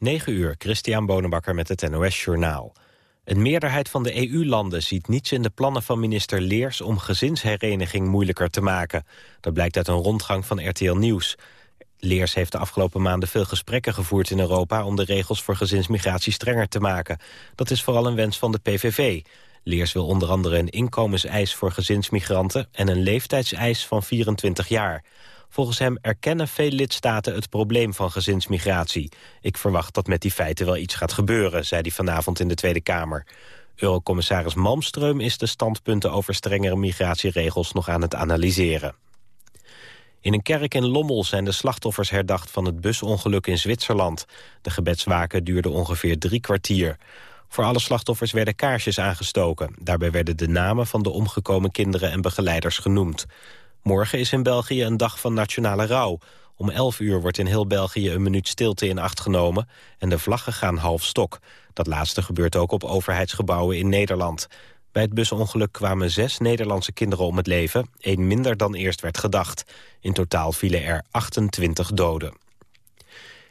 9 uur, Christian Bonenbakker met het NOS Journaal. Een meerderheid van de EU-landen ziet niets in de plannen van minister Leers... om gezinshereniging moeilijker te maken. Dat blijkt uit een rondgang van RTL Nieuws. Leers heeft de afgelopen maanden veel gesprekken gevoerd in Europa... om de regels voor gezinsmigratie strenger te maken. Dat is vooral een wens van de PVV. Leers wil onder andere een inkomenseis voor gezinsmigranten... en een leeftijdseis van 24 jaar... Volgens hem erkennen veel lidstaten het probleem van gezinsmigratie. Ik verwacht dat met die feiten wel iets gaat gebeuren, zei hij vanavond in de Tweede Kamer. Eurocommissaris Malmström is de standpunten over strengere migratieregels nog aan het analyseren. In een kerk in Lommel zijn de slachtoffers herdacht van het busongeluk in Zwitserland. De gebedswaken duurde ongeveer drie kwartier. Voor alle slachtoffers werden kaarsjes aangestoken. Daarbij werden de namen van de omgekomen kinderen en begeleiders genoemd. Morgen is in België een dag van nationale rouw. Om 11 uur wordt in heel België een minuut stilte in acht genomen... en de vlaggen gaan half stok. Dat laatste gebeurt ook op overheidsgebouwen in Nederland. Bij het busongeluk kwamen zes Nederlandse kinderen om het leven... één minder dan eerst werd gedacht. In totaal vielen er 28 doden.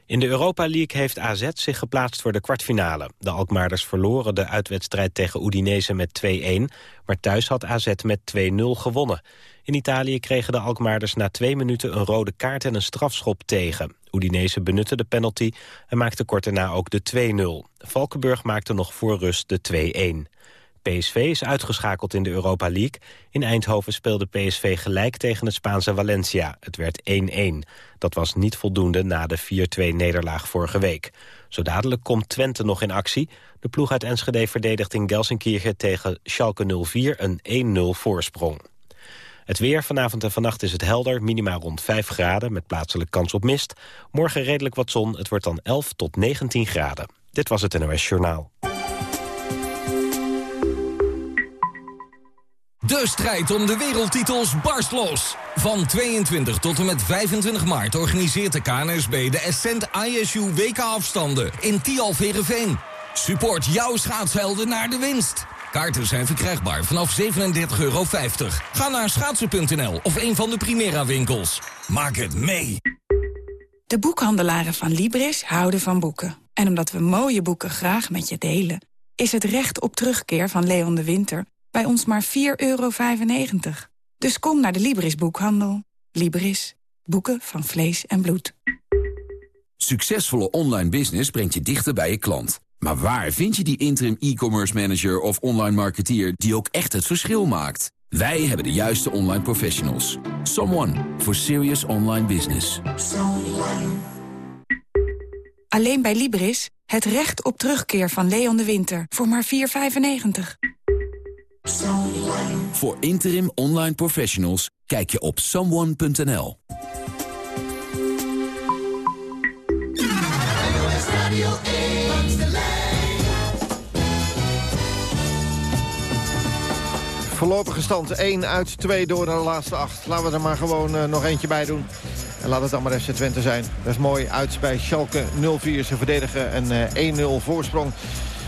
In de Europa League heeft AZ zich geplaatst voor de kwartfinale. De Alkmaarders verloren de uitwedstrijd tegen Udinese met 2-1... maar thuis had AZ met 2-0 gewonnen. In Italië kregen de Alkmaarders na twee minuten een rode kaart en een strafschop tegen. Udinese benutte de penalty en maakte kort daarna ook de 2-0. Valkenburg maakte nog voor rust de 2-1. PSV is uitgeschakeld in de Europa League. In Eindhoven speelde PSV gelijk tegen het Spaanse Valencia. Het werd 1-1. Dat was niet voldoende na de 4-2-nederlaag vorige week. Zo dadelijk komt Twente nog in actie. De ploeg uit Enschede verdedigt in Gelsenkirchen tegen Schalke 04 een 1-0 voorsprong. Het weer vanavond en vannacht is het helder, minima rond 5 graden... met plaatselijk kans op mist. Morgen redelijk wat zon, het wordt dan 11 tot 19 graden. Dit was het NOS Journaal. De strijd om de wereldtitels barst los. Van 22 tot en met 25 maart organiseert de KNSB de Ascent ISU WK-afstanden in Tialverenveen. Support jouw schaatshelden naar de winst. Kaarten zijn verkrijgbaar vanaf 37,50 euro. Ga naar schaatsen.nl of een van de Primera winkels. Maak het mee. De boekhandelaren van Libris houden van boeken. En omdat we mooie boeken graag met je delen... is het recht op terugkeer van Leon de Winter bij ons maar 4,95 euro. Dus kom naar de Libris boekhandel. Libris. Boeken van vlees en bloed. Succesvolle online business brengt je dichter bij je klant. Maar waar vind je die interim e-commerce manager of online marketeer die ook echt het verschil maakt? Wij hebben de juiste online professionals. Someone for serious online business. Alleen bij Libris het recht op terugkeer van Leon de Winter voor maar 4,95. Voor interim online professionals kijk je op someone.nl. Voorlopige stand 1 uit 2 door naar de laatste 8. Laten we er maar gewoon uh, nog eentje bij doen. En laat het dan maar FC Twente zijn. Dat is mooi uit bij Schalke 0-4. Ze verdedigen een uh, 1-0 voorsprong.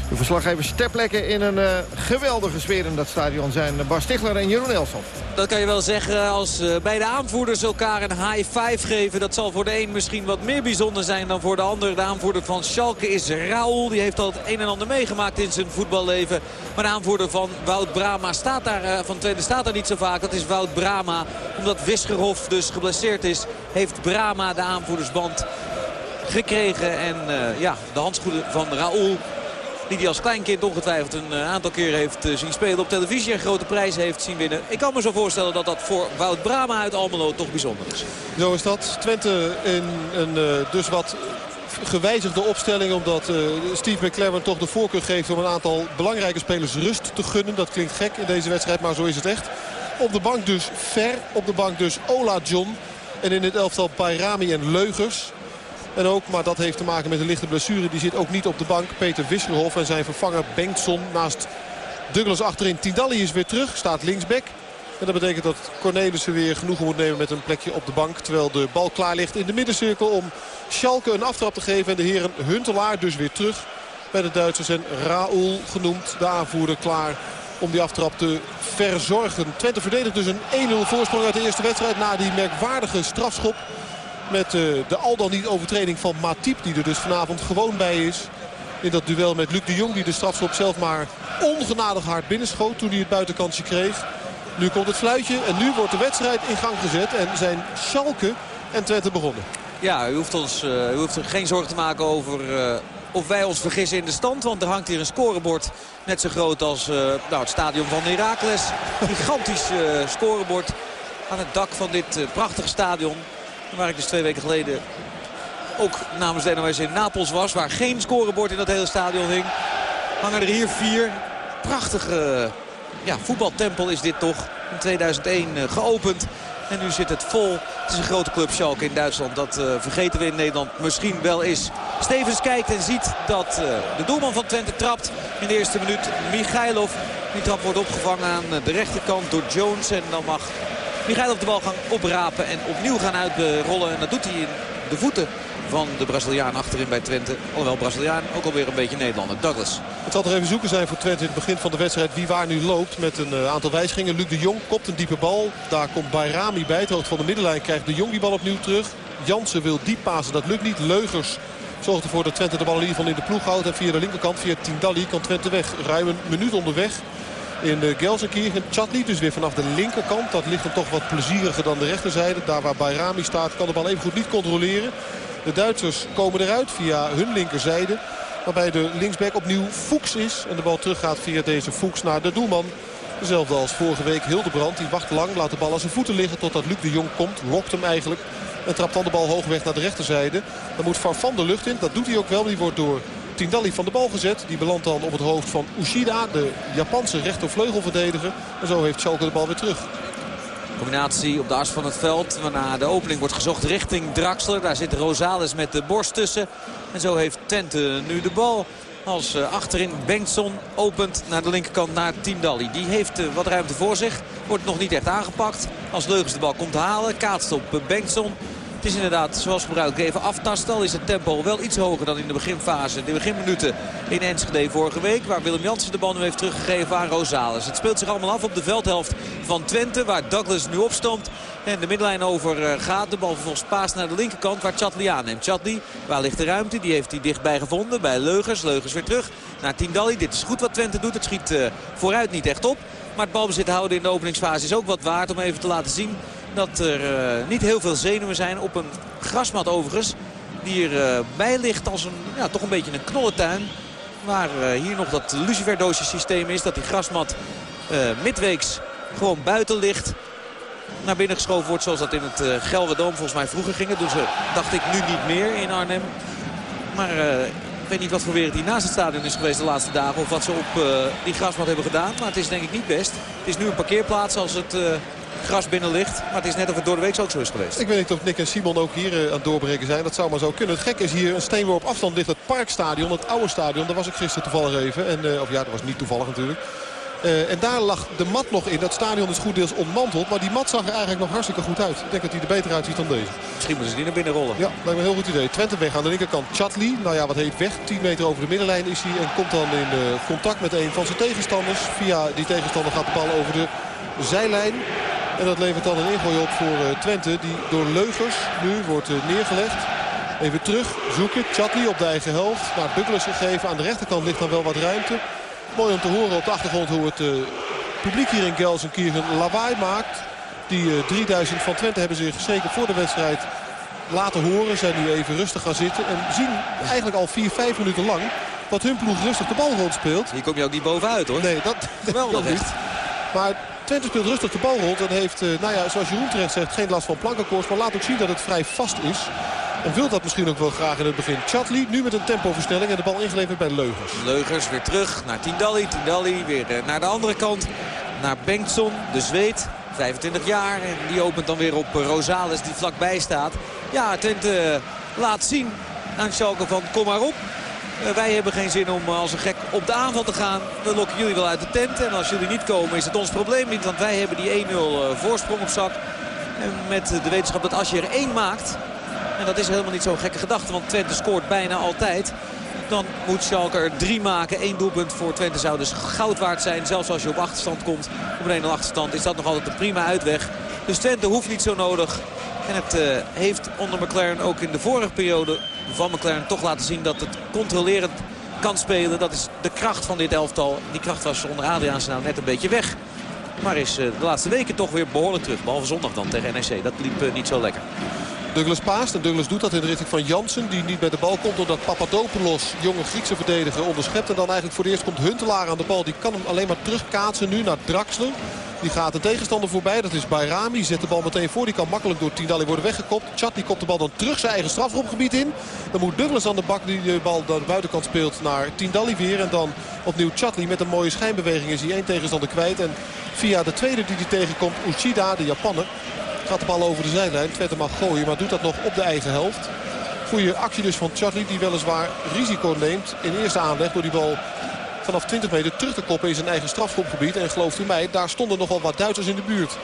De verslaggevers ter plekke in een uh, geweldige sfeer in dat stadion zijn Bas Stigler en Jeroen Elsof. Dat kan je wel zeggen als uh, beide aanvoerders elkaar een high five geven. Dat zal voor de een misschien wat meer bijzonder zijn dan voor de ander. De aanvoerder van Schalke is Raoul. Die heeft al het een en ander meegemaakt in zijn voetballeven. Maar de aanvoerder van Wout Brama staat daar, uh, van Twente staat daar niet zo vaak. Dat is Wout Brama. Omdat Wisgerhof dus geblesseerd is, heeft Brama de aanvoerdersband gekregen. En ja, de handschoenen van Raoul die hij als kleinkind ongetwijfeld een eh, aantal keer heeft eh, zien spelen op televisie. En grote prijzen heeft zien winnen. Ik kan me zo voorstellen dat dat voor Wout Brama uit Almelo toch bijzonder is. Zo is dat. Twente in een uh, dus wat gewijzigde opstelling. Omdat Steve McLaren toch de voorkeur geeft om een aantal belangrijke spelers rust te gunnen. Dat klinkt gek in deze wedstrijd, maar zo is het echt. Op de bank dus Ver. Op de bank dus Ola John. En in het elftal Bayrami en Leugers. En ook, maar dat heeft te maken met een lichte blessure. Die zit ook niet op de bank. Peter Wisselhof en zijn vervanger Bengtson naast Douglas achterin. Tindalli is weer terug, staat linksback. En dat betekent dat Cornelissen weer genoegen moet nemen met een plekje op de bank. Terwijl de bal klaar ligt in de middencirkel om Schalke een aftrap te geven. En de heren Huntelaar dus weer terug bij de Duitsers. En Raoul genoemd, de aanvoerder, klaar om die aftrap te verzorgen. Twente verdedigt dus een 1-0 voorsprong uit de eerste wedstrijd na die merkwaardige strafschop Met de al dan niet overtreding van Matip. Die er dus vanavond gewoon bij is. In dat duel met Luc de Jong. Die de strafschop zelf maar ongenadig hard binnenschoot. Toen hij het buitenkantje kreeg. Nu komt het fluitje. En nu wordt de wedstrijd in gang gezet. En zijn Schalke en Twente begonnen. Ja, u hoeft, ons, uh, u hoeft er geen zorgen te maken over uh, of wij ons vergissen in de stand. Want er hangt hier een scorebord net zo groot als nou, het stadion van Heracles. Gigantisch scorebord aan het dak van dit prachtige stadion. Waar ik dus twee weken geleden ook namens de NOS in Napels was. Waar geen scorebord in dat hele stadion hing. Hangen er hier vier. Prachtige ja, voetbaltempel is dit toch. In 2001 geopend. En nu zit het vol. Het is een grote club Schalke in Duitsland. Dat uh, vergeten we in Nederland misschien wel is. Stevens kijkt en ziet dat uh, de doelman van Twente trapt. In de eerste minuut Michailov. Die trap wordt opgevangen aan de rechterkant door Jones. En dan mag Michailov de bal gaan oprapen en opnieuw gaan uitrollen. En dat doet hij in de voeten van de Braziliaan achterin bij Twente. Alhoewel Braziliaan ook alweer een beetje Nederlander. Douglas. Het zal er even zoeken zijn voor Twente in het begin van de wedstrijd wie waar nu loopt. Met een uh, aantal wijzigingen. Luc de Jong kopt een diepe bal. Daar komt Bayrami bij. Het hoogte van de middenlijn krijgt de Jong die bal opnieuw terug. Jansen wil diep pasen. Dat lukt niet. Leugers zorgt ervoor dat Twente de bal in ieder geval in de ploeg houdt. En via de linkerkant, via Tindalli, kan Twente weg. Ruim een minuut onderweg in de Gelsenkirchen. Chatli dus weer vanaf de linkerkant. Dat ligt hem toch wat plezieriger dan de rechterzijde. Daar waar Bayrami staat kan de bal even goed niet controleren. De Duitsers komen eruit via hun linkerzijde. Waarbij de linksback opnieuw Fuchs is. En de bal teruggaat via deze Fuchs naar de doelman. Dezelfde als vorige week Hildebrand. Die wacht lang, laat de bal aan zijn voeten liggen totdat Luc de Jong komt. Lokt hem eigenlijk. En trapt dan de bal hoogweg naar de rechterzijde. Dan moet Farfan de lucht in. Dat doet hij ook wel. Die wordt door Tindalli van de bal gezet. Die belandt dan op het hoofd van Ushida, de Japanse rechtervleugelverdediger. En zo heeft Schalke de bal weer terug. Combinatie op de as van het veld. Waarna de opening wordt gezocht richting Draxler. Daar zit Rosales met de borst tussen. En zo heeft Tente nu de bal. Als uh, achterin Bengtson opent naar de linkerkant naar Tindalli. Die heeft uh, wat ruimte voor zich. Wordt nog niet echt aangepakt. Als Leugens de bal komt halen. Kaatst op uh, Bengtson. Het is inderdaad, zoals gebruikelijk, even aftasten. Al is het tempo wel iets hoger dan in de beginfase. De beginminuten in Enschede vorige week. Waar Willem Jansen de bal nu heeft teruggegeven aan Rosales. Het speelt zich allemaal af op de veldhelft van Twente. Waar Douglas nu opstond. En de middenlijn over eh, gaat. De bal vervolgens paast naar de linkerkant waar Chatli aanneemt. Chatli, waar ligt de ruimte? Die heeft hij dichtbij gevonden bij Leugers. Leugers weer terug naar Tindalli. Dit is goed wat Twente doet. Het schiet uh, vooruit niet echt op. Maar het balbezit houden in de openingsfase is ook wat waard om even te laten zien dat er uh, niet heel veel zenuwen zijn op een grasmat overigens. Die erbij uh, ligt als een, ja, toch een beetje een knollentuin. Waar uh, hier nog dat luciferdoosje systeem is. Dat die grasmat midweeks gewoon buiten ligt. Naar binnen geschoven wordt zoals dat in het uh, Gelderdoom volgens mij vroeger ging. Dat doen ze, dacht ik, nu niet meer in Arnhem. Maar ik weet niet wat voor weer hier naast het stadion is geweest de laatste dagen. Of wat ze op die grasmat hebben gedaan. Maar het is denk ik niet best. Het is nu een parkeerplaats als het gras binnen ligt. Maar het is net of het door de week ook zo is geweest. Ik weet niet of Nick en Simon ook hier uh, aan het doorbreken zijn. Dat zou maar zo kunnen. Het gekke is hier een steenworp afstand ligt het Parkstadion. Het oude stadion. Daar was ik gisteren toevallig even. En, uh, of ja, dat was niet toevallig natuurlijk. Uh, en daar lag de mat nog in. Dat stadion is goed deels ontmanteld. Maar die mat zag er eigenlijk nog hartstikke goed uit. Ik denk dat hij er beter uitziet dan deze. Misschien moeten ze die naar binnen rollen. Ja, lijkt me een heel goed idee. Twente weg aan de linkerkant. Chatli, nou ja, wat heet weg. 10 meter over de middenlijn is hij. En komt dan in uh, contact met een van zijn tegenstanders. Via die tegenstander gaat de bal over de zijlijn. En dat levert dan een ingooi op voor uh, Twente. Die door Leugers nu wordt uh, neergelegd. Even terug zoeken. Chatli op de eigen helft. Naar Douglas gegeven. Aan de rechterkant ligt dan wel wat ruimte. Mooi om te horen op de achtergrond hoe het uh, publiek hier in Gelsenkirchen lawaai maakt. Die 3000 van Twente hebben zich zeker voor de wedstrijd laten horen. Zijn nu even rustig gaan zitten. En zien eigenlijk al 4, 5 minuten lang dat hun ploeg rustig de bal rond speelt. Hier kom je ook niet bovenuit hoor. Nee, dat, Geweldig dat niet. Maar Twente speelt rustig de bal rond. En heeft, uh, nou ja, zoals Jeroen terecht zegt, geen last van plankenkoers. Maar laat ook zien dat het vrij vast is. En wil dat misschien ook wel graag in het begin. Chatli nu met een tempoversnelling en de bal ingeleverd bij Leugers. Leugers weer terug naar Tindalli. Tindalli weer uh, naar de andere kant. Naar Bengtson, de Zweed. 25 jaar. En die opent dan weer op Rosales die vlakbij staat. Ja, Twente laat zien aan Schalke van kom maar op. Uh, wij hebben geen zin om als een gek op de aanval te gaan. We lokken jullie wel uit de tent. En als jullie niet komen is het ons probleem niet. Want wij hebben die 1-0 uh, voorsprong op zak. En met de wetenschap dat als je er één maakt... En dat is helemaal niet zo'n gekke gedachte. Want Twente scoort bijna altijd. Dan moet Schalke er drie maken. Eén doelpunt voor Twente zou dus goud waard zijn. Zelfs als je op achterstand komt. Op een 1-0 achterstand is dat nog altijd een prima uitweg. Dus Twente hoeft niet zo nodig. En het heeft onder McLaren ook in de vorige periode van McLaren toch laten zien dat het controlerend kan spelen. Dat is de kracht van dit elftal. Die kracht was onder Adriaanse nou net een beetje weg. Maar is uh, de laatste weken toch weer behoorlijk terug. Behalve zondag dan tegen NEC. Dat liep uh, niet zo lekker. Douglas paast en Douglas doet dat in de richting van Jansen. Die niet bij de bal komt doordat Papadopoulos, jonge Griekse verdediger, onderschept. En dan eigenlijk voor het eerst komt Huntelaar aan de bal. Die kan hem alleen maar terugkaatsen nu naar Draxler. Die gaat de tegenstander voorbij. Dat is Bayrami. Zet de bal meteen voor. Die kan makkelijk door Tindalli worden weggekopt. Chatli kopt de bal dan terug zijn eigen strafschopgebied in. Dan moet Douglas aan de bak die de bal naar de buitenkant speelt naar Tindalli weer. En dan opnieuw Chatli met een mooie schijnbeweging is hij één tegenstander kwijt. En via de tweede die hij tegenkomt, Uchida, de Japanner. Gaat de bal over de zijlijn. Twente mag gooien, maar doet dat nog op de eigen helft. Goede actie dus van Charlie die weliswaar risico neemt in eerste aanleg door die bal vanaf 20 meter terug te koppen in zijn eigen strafschopgebied. En gelooft u mij, daar stonden nogal wat Duitsers in de buurt.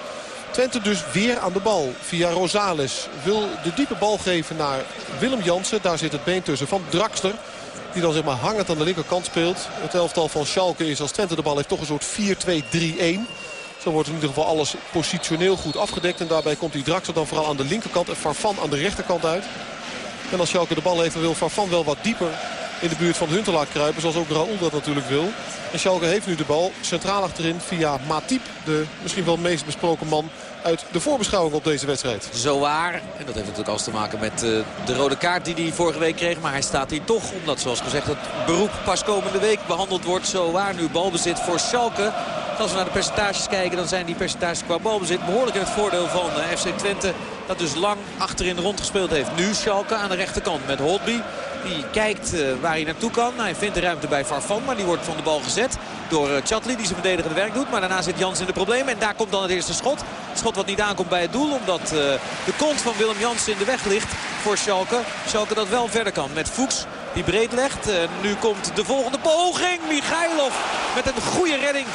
Twente dus weer aan de bal via Rosales. Wil de diepe bal geven naar Willem Jansen. Daar zit het been tussen van Draxler. Die dan zeg maar hangend aan de linkerkant speelt. Het elftal van Schalke is als Twente de bal heeft toch een soort 4-2-3-1. Zo wordt in ieder geval alles positioneel goed afgedekt. En daarbij komt die Draxler dan vooral aan de linkerkant en Farfan aan de rechterkant uit. En als Schalke de bal heeft, wil Farfan wel wat dieper in de buurt van Huntelaar kruipen. Zoals ook Raoul dat natuurlijk wil. En Schalke heeft nu de bal centraal achterin via Matip. De misschien wel meest besproken man uit de voorbeschouwing op deze wedstrijd. Zo waar. En dat heeft natuurlijk alles te maken met uh, de rode kaart die hij vorige week kreeg. Maar hij staat hier toch. Omdat zoals gezegd het beroep pas komende week behandeld wordt. Zo waar nu balbezit voor Schalke. Als we naar de percentages kijken, dan zijn die percentages qua balbezit behoorlijk in het voordeel van uh, FC Twente. Dat dus lang achterin rondgespeeld heeft. Nu Schalke aan de rechterkant met Holtby. Die kijkt uh, waar hij naartoe kan. Hij vindt de ruimte bij Farfan, maar die wordt van de bal gezet door uh, Chatli. Die zijn verdedigende werk doet. Maar daarna zit Jans in de problemen. En daar komt dan het eerste schot. Schot wat niet aankomt bij het doel. Omdat uh, de kont van Willem Jansen in de weg ligt voor Schalke. Schalke dat wel verder kan met Fuchs. Die breed legt. nu komt de volgende poging. Michailov met een goede redding.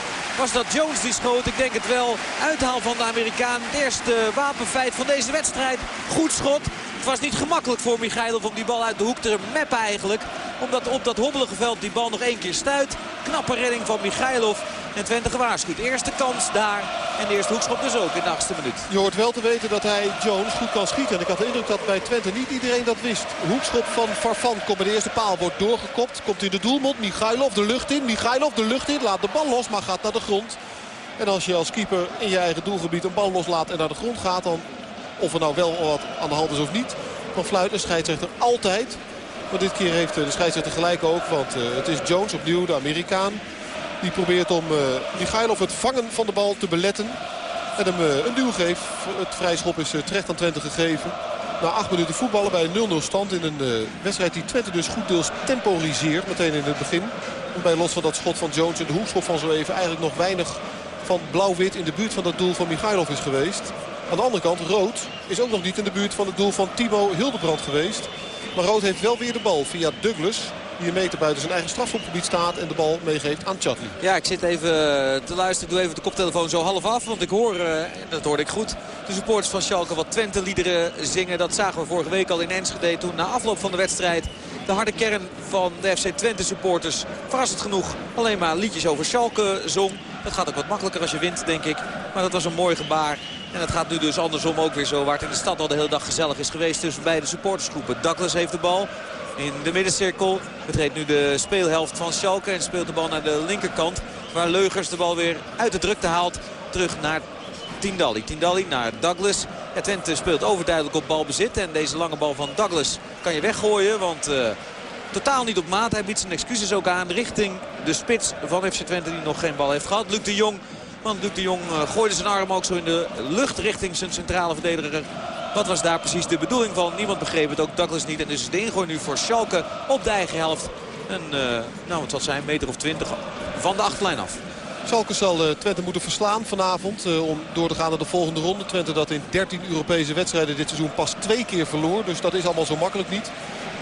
Was dat Jones die schoot? Ik denk het wel. Uithaal van de Amerikaan. Het eerste wapenfeit van deze wedstrijd. Goed schot. Het was niet gemakkelijk voor Michailov om die bal uit de hoek te meppen eigenlijk. Omdat op dat hobbelige veld die bal nog één keer stuit. Knappe redding van Michailov. En Twente gewaarschuwd. Eerste kans daar. En de eerste hoekschop dus ook in de achtste minuut. Je hoort wel te weten dat hij Jones goed kan schieten. En ik had de indruk dat bij Twente niet iedereen dat wist. Hoekschop van Farfan komt bij de eerste paal. Wordt doorgekopt. Komt in de doelmond. Michailov de lucht in. Michailov de lucht in. Laat de bal los. Maar gaat naar de En als je als keeper in je eigen doelgebied een bal loslaat en naar de grond gaat. Dan of er nou wel wat aan de hand is of niet. Dan fluit een scheidsrechter altijd. Maar dit keer heeft de scheidsrechter gelijk ook. Want uh, het is Jones opnieuw, de Amerikaan. Die probeert om uh, Michailov het vangen van de bal te beletten. En hem een duw geeft. Het vrijschop is terecht aan Twente gegeven. Na acht minuten voetballen bij een 0-0 stand in een wedstrijd die Twente dus goed deels temporiseert. Meteen in het begin. Bij los van dat schot van Jones en de hoekschop van zo even eigenlijk nog weinig van blauw-wit in de buurt van dat doel van Michailov is geweest. Aan de andere kant, Rood is ook nog niet in de buurt van het doel van Timo Hildebrand geweest. Maar Rood heeft wel weer de bal via Douglas. Die een meter buiten zijn eigen strafschopgebied staat en de bal meegeeft aan Chatli. Ja, ik zit even te luisteren. Ik doe even de koptelefoon zo half af. Want ik hoor, uh, dat hoorde ik goed, de supporters van Schalke wat Twente-liederen zingen. Dat zagen we vorige week al in Enschede toen na afloop van de wedstrijd de harde kern van de FC Twente supporters. Verrassend genoeg alleen maar liedjes over Schalke zong. Dat gaat ook wat makkelijker als je wint, denk ik. Maar dat was een mooi gebaar. En dat gaat nu dus andersom ook weer zo. Waar het in de stad al de hele dag gezellig is geweest tussen beide supportersgroepen. Douglas heeft de bal in de middencirkel. Betreedt nu de speelhelft van Schalke. En speelt de bal naar de linkerkant. Waar Leugers de bal weer uit de drukte haalt. Terug naar Tindalli. Tindalli naar Douglas. Ja, Twente speelt overduidelijk op balbezit. En deze lange bal van Douglas kan je weggooien. Want uh, totaal niet op maat. Hij biedt zijn excuses ook aan richting de spits van FC Twente die nog geen bal heeft gehad. Luc de Jong. Want Luc de Jong uh, gooide zijn arm ook zo in de lucht richting zijn centrale verdediger. Wat was daar precies de bedoeling van? Niemand begreep het, ook Douglas niet. En dus de ingooi nu voor Schalke op de eigen helft. En uh, nou, het zijn, meter of twintig van de achterlijn af. Schalke zal uh, Twente moeten verslaan vanavond uh, om door te gaan naar de volgende ronde. Twente dat in 13 Europese wedstrijden dit seizoen pas twee keer verloor. Dus dat is allemaal zo makkelijk niet.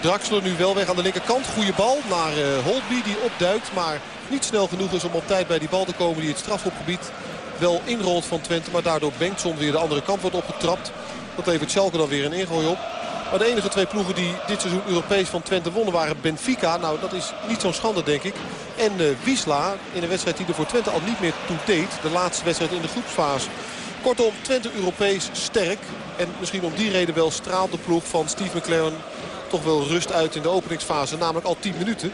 Draxler nu wel weg aan de linkerkant. Goede bal naar uh, Holtby die opduikt. Maar niet snel genoeg is om op tijd bij die bal te komen die het strafschopgebied wel inrolt van Twente. Maar daardoor Bengtson weer de andere kant wordt opgetrapt. Dat levert Schalke dan weer een ingooi op. Maar de enige twee ploegen die dit seizoen Europees van Twente wonnen waren Benfica. Nou, dat is niet zo'n schande, denk ik. En uh, Wisla in een wedstrijd die er voor Twente al niet meer toe deed. De laatste wedstrijd in de groepsfase Kortom, Twente Europees sterk. En misschien om die reden wel straalt de ploeg van Steve McLaren toch wel rust uit in de openingsfase. Namelijk al 10 minuten.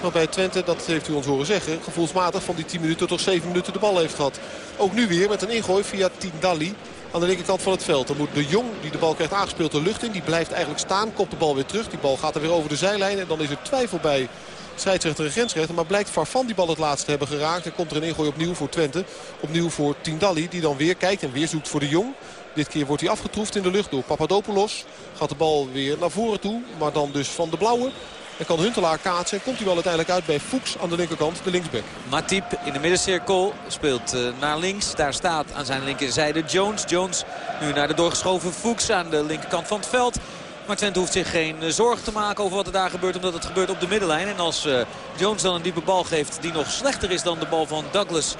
Waarbij Twente, dat heeft u ons horen zeggen, gevoelsmatig van die 10 minuten tot 7 minuten de bal heeft gehad. Ook nu weer met een ingooi via Tindalli aan de linkerkant van het veld. Dan moet de Jong, die de bal krijgt aangespeeld, de lucht in. Die blijft eigenlijk staan, komt de bal weer terug. Die bal gaat er weer over de zijlijn en dan is er twijfel bij scheidsrechter en grensrechter. Maar blijkt Farfan die bal het laatste hebben geraakt. En komt er een ingooi opnieuw voor Twente. Opnieuw voor Tindalli die dan weer kijkt en weer zoekt voor de Jong. Dit keer wordt hij afgetroefd in de lucht door Papadopoulos. Gaat de bal weer naar voren toe. Maar dan dus van de blauwe. En kan Huntelaar kaatsen. En komt hij wel uiteindelijk uit bij Fuchs aan de linkerkant, de linksback. Matip in de middencirkel speelt uh, naar links. Daar staat aan zijn linkerzijde Jones. Jones nu naar de doorgeschoven Fuchs aan de linkerkant van het veld. Maar Twente hoeft zich geen uh, zorgen te maken over wat er daar gebeurt. Omdat het gebeurt op de middenlijn. En als uh, Jones dan een diepe bal geeft die nog slechter is dan de bal van Douglas.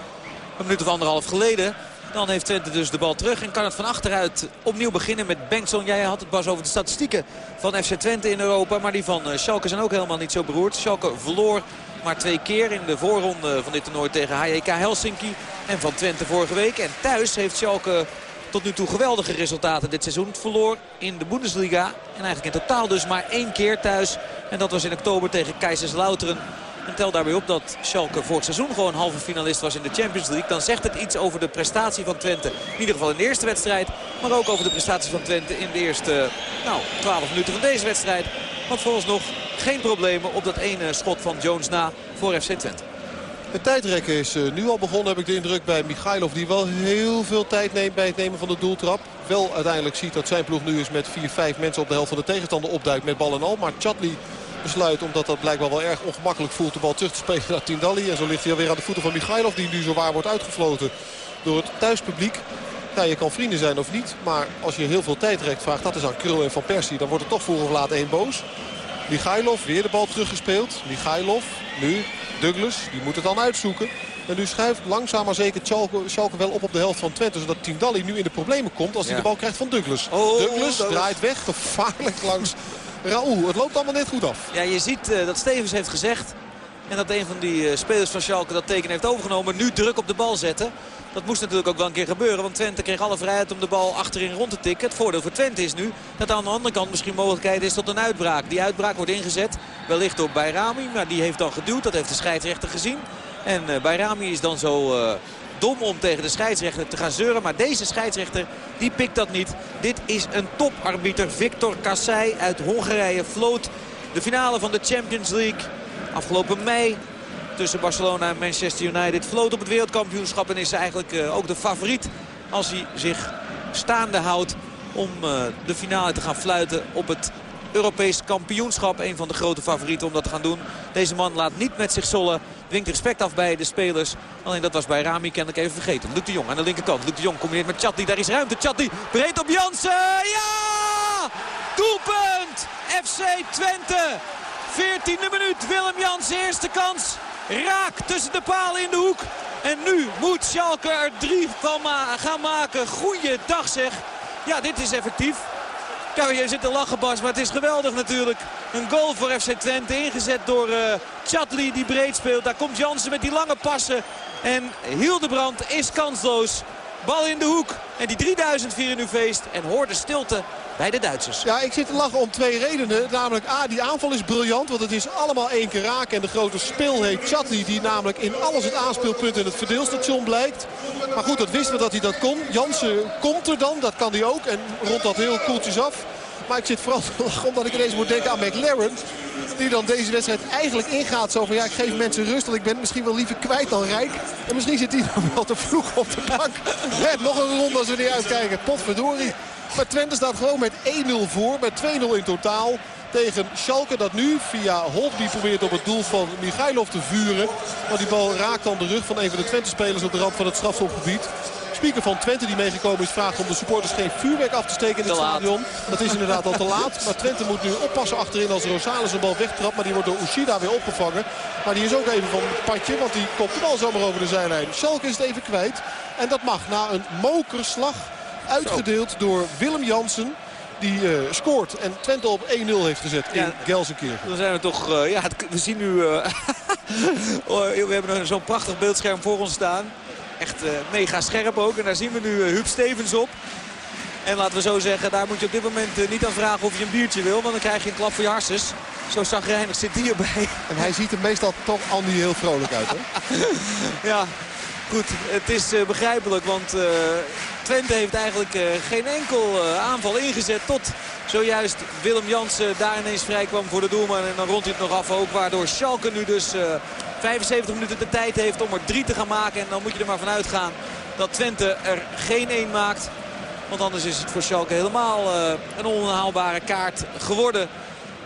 Een minuut of anderhalf geleden. Dan heeft Twente dus de bal terug en kan het van achteruit opnieuw beginnen met Bengtson. Jij had het pas over de statistieken van FC Twente in Europa. Maar die van Schalke zijn ook helemaal niet zo beroerd. Schalke verloor maar twee keer in de voorronde van dit toernooi tegen HJK Helsinki. En van Twente vorige week. En thuis heeft Schalke tot nu toe geweldige resultaten dit seizoen. Het verloor in de Bundesliga. En eigenlijk in totaal dus maar één keer thuis. En dat was in oktober tegen Kaiserslauteren. En tel daarbij op dat Schalke vorig seizoen gewoon halve finalist was in de Champions League. Dan zegt het iets over de prestatie van Twente. In ieder geval in de eerste wedstrijd. Maar ook over de prestatie van Twente in de eerste nou, 12 minuten van deze wedstrijd. Want volgens nog geen problemen op dat ene schot van Jones na voor FC Twente. Het tijdrekken is nu al begonnen, heb ik de indruk, bij Michailov. Die wel heel veel tijd neemt bij het nemen van de doeltrap. Wel uiteindelijk ziet dat zijn ploeg nu eens met 4-5 mensen op de helft van de tegenstander opduikt met bal en al. Maar Chatli besluit, omdat dat blijkbaar wel erg ongemakkelijk voelt, de bal terug te spelen naar Tindalli. En zo ligt hij alweer aan de voeten van Michailov, die nu zowaar wordt uitgefloten door het thuispubliek. Ja, je kan vrienden zijn of niet, maar als je heel veel tijd rekt, vraagt dat is aan Krul en Van Persie. Dan wordt het toch voor of laat één boos. Michailov, weer de bal teruggespeeld. Michailov, nu Douglas, die moet het dan uitzoeken. En nu schuift langzaam maar zeker Schalke, Schalke wel op op de helft van Twente. Zodat Tindalli nu in de problemen komt als hij Ja. de bal krijgt van Douglas. Oh, Douglas Douglas. draait weg, gevaarlijk langs Raoul. Het loopt allemaal net goed af. Ja, je ziet eh, dat Stevens heeft gezegd. En dat een van die eh, spelers van Schalke dat teken heeft overgenomen. Nu druk op de bal zetten. Dat moest natuurlijk ook wel een keer gebeuren. Want Twente kreeg alle vrijheid om de bal achterin rond te tikken. Het voordeel voor Twente is nu dat aan de andere kant misschien mogelijkheid is tot een uitbraak. Die uitbraak wordt ingezet. Wellicht door Bayrami. Maar die heeft dan geduwd. Dat heeft de scheidsrechter gezien. En eh Bayrami is dan zo dom om tegen de scheidsrechter te gaan zeuren. Maar deze scheidsrechter die pikt dat niet. Dit is een toparbiter. Victor Kassai uit Hongarije floot de finale van de Champions League. Afgelopen mei tussen Barcelona en Manchester United. Floot op het wereldkampioenschap en is eigenlijk eh, ook de favoriet als hij zich staande houdt om eh, de finale te gaan fluiten op het Europees kampioenschap. Een van de grote favorieten om dat te gaan doen. Deze man laat niet met zich zollen. Dwingt respect af bij de spelers. Alleen dat was bij Rami kennelijk even vergeten. Luc de Jong aan de linkerkant. Luc de Jong combineert met Chatli. Daar is ruimte. Chatli breed op Jansen. Ja! Doelpunt! FC Twente. 14e minuut. Willem Jansen eerste kans. Raak tussen de palen in de hoek. En nu moet Schalke er drie van gaan maken. Goeiedag zeg. Ja, dit is effectief. Je zit te lachen Bas, maar het is geweldig natuurlijk. Een goal voor FC Twente ingezet door eh Chatli die breed speelt. Daar komt Jansen met die lange passen. En Hildebrand is kansloos. Bal in de hoek. En die 3000 vieren nu feest. En hoor de stilte bij de Duitsers. Ja, ik zit te lachen om twee redenen. Namelijk A, die aanval is briljant. Want het is allemaal één keer raak. En de grote speel heet Chatli. Die namelijk in alles het aanspeelpunt in het verdeelstation blijkt. Maar goed, dat wisten we dat hij dat kon. Jansen komt er dan. Dat kan hij ook. En rond dat heel koeltjes af. Maar ik zit vooral te lachen omdat ik ineens moet denken aan McLaren. Die dan deze wedstrijd eigenlijk ingaat. Zo van ja, ik geef mensen rust. Want ik ben misschien wel liever kwijt dan rijk. En misschien zit hij dan wel te vroeg op de bank. Net nog een ronde als we niet uitkijken. Potverdorie. Maar Twente staat gewoon met 1-0 voor. Met 2-0 in totaal. Tegen Schalke dat nu via Holtby probeert op het doel van Michailov te vuren. Maar die bal raakt dan de rug van een van de Twente-spelers op de rand van het strafschopgebied. Speaker van Twente die meegekomen is vraagt om de supporters geen vuurwerk af te steken in het stadion. Dat is inderdaad al te laat. Maar Twente moet nu oppassen achterin als Rosales een bal wegtrapt. Maar die wordt door Ushida weer opgevangen. Maar die is ook even van het padje. Want die komt de bal zomaar over de zijlijn. Schalke is het even kwijt. En dat mag na een mokerslag. Uitgedeeld door Willem Jansen. Die eh, scoort en Twente op 1-0 heeft gezet in. Gelsenkirchen. Dan zijn we toch... eh, ja, het- we zien nu... eh, oh, we hebben zo'n prachtig beeldscherm voor ons staan. echt mega scherp ook. En daar zien we nu Huub Stevens op. En laten we zo zeggen, daar moet je op dit moment niet aan vragen of je een biertje wil. Want dan krijg je een klap voor je harses. Zo zagrijnig zit hij erbij. En hij ziet er meestal toch Andy heel vrolijk uit, hè? ja, goed. Het is begrijpelijk, want Twente heeft eigenlijk geen enkel aanval ingezet tot zojuist Willem Jansen daar ineens vrij kwam voor de doelman. En dan rond hij het nog af ook. Waardoor Schalke nu dus 75 minuten de tijd heeft om er drie te gaan maken. En dan moet je er maar vanuit gaan dat Twente er geen één maakt. Want anders is het voor Schalke helemaal een onhaalbare kaart geworden.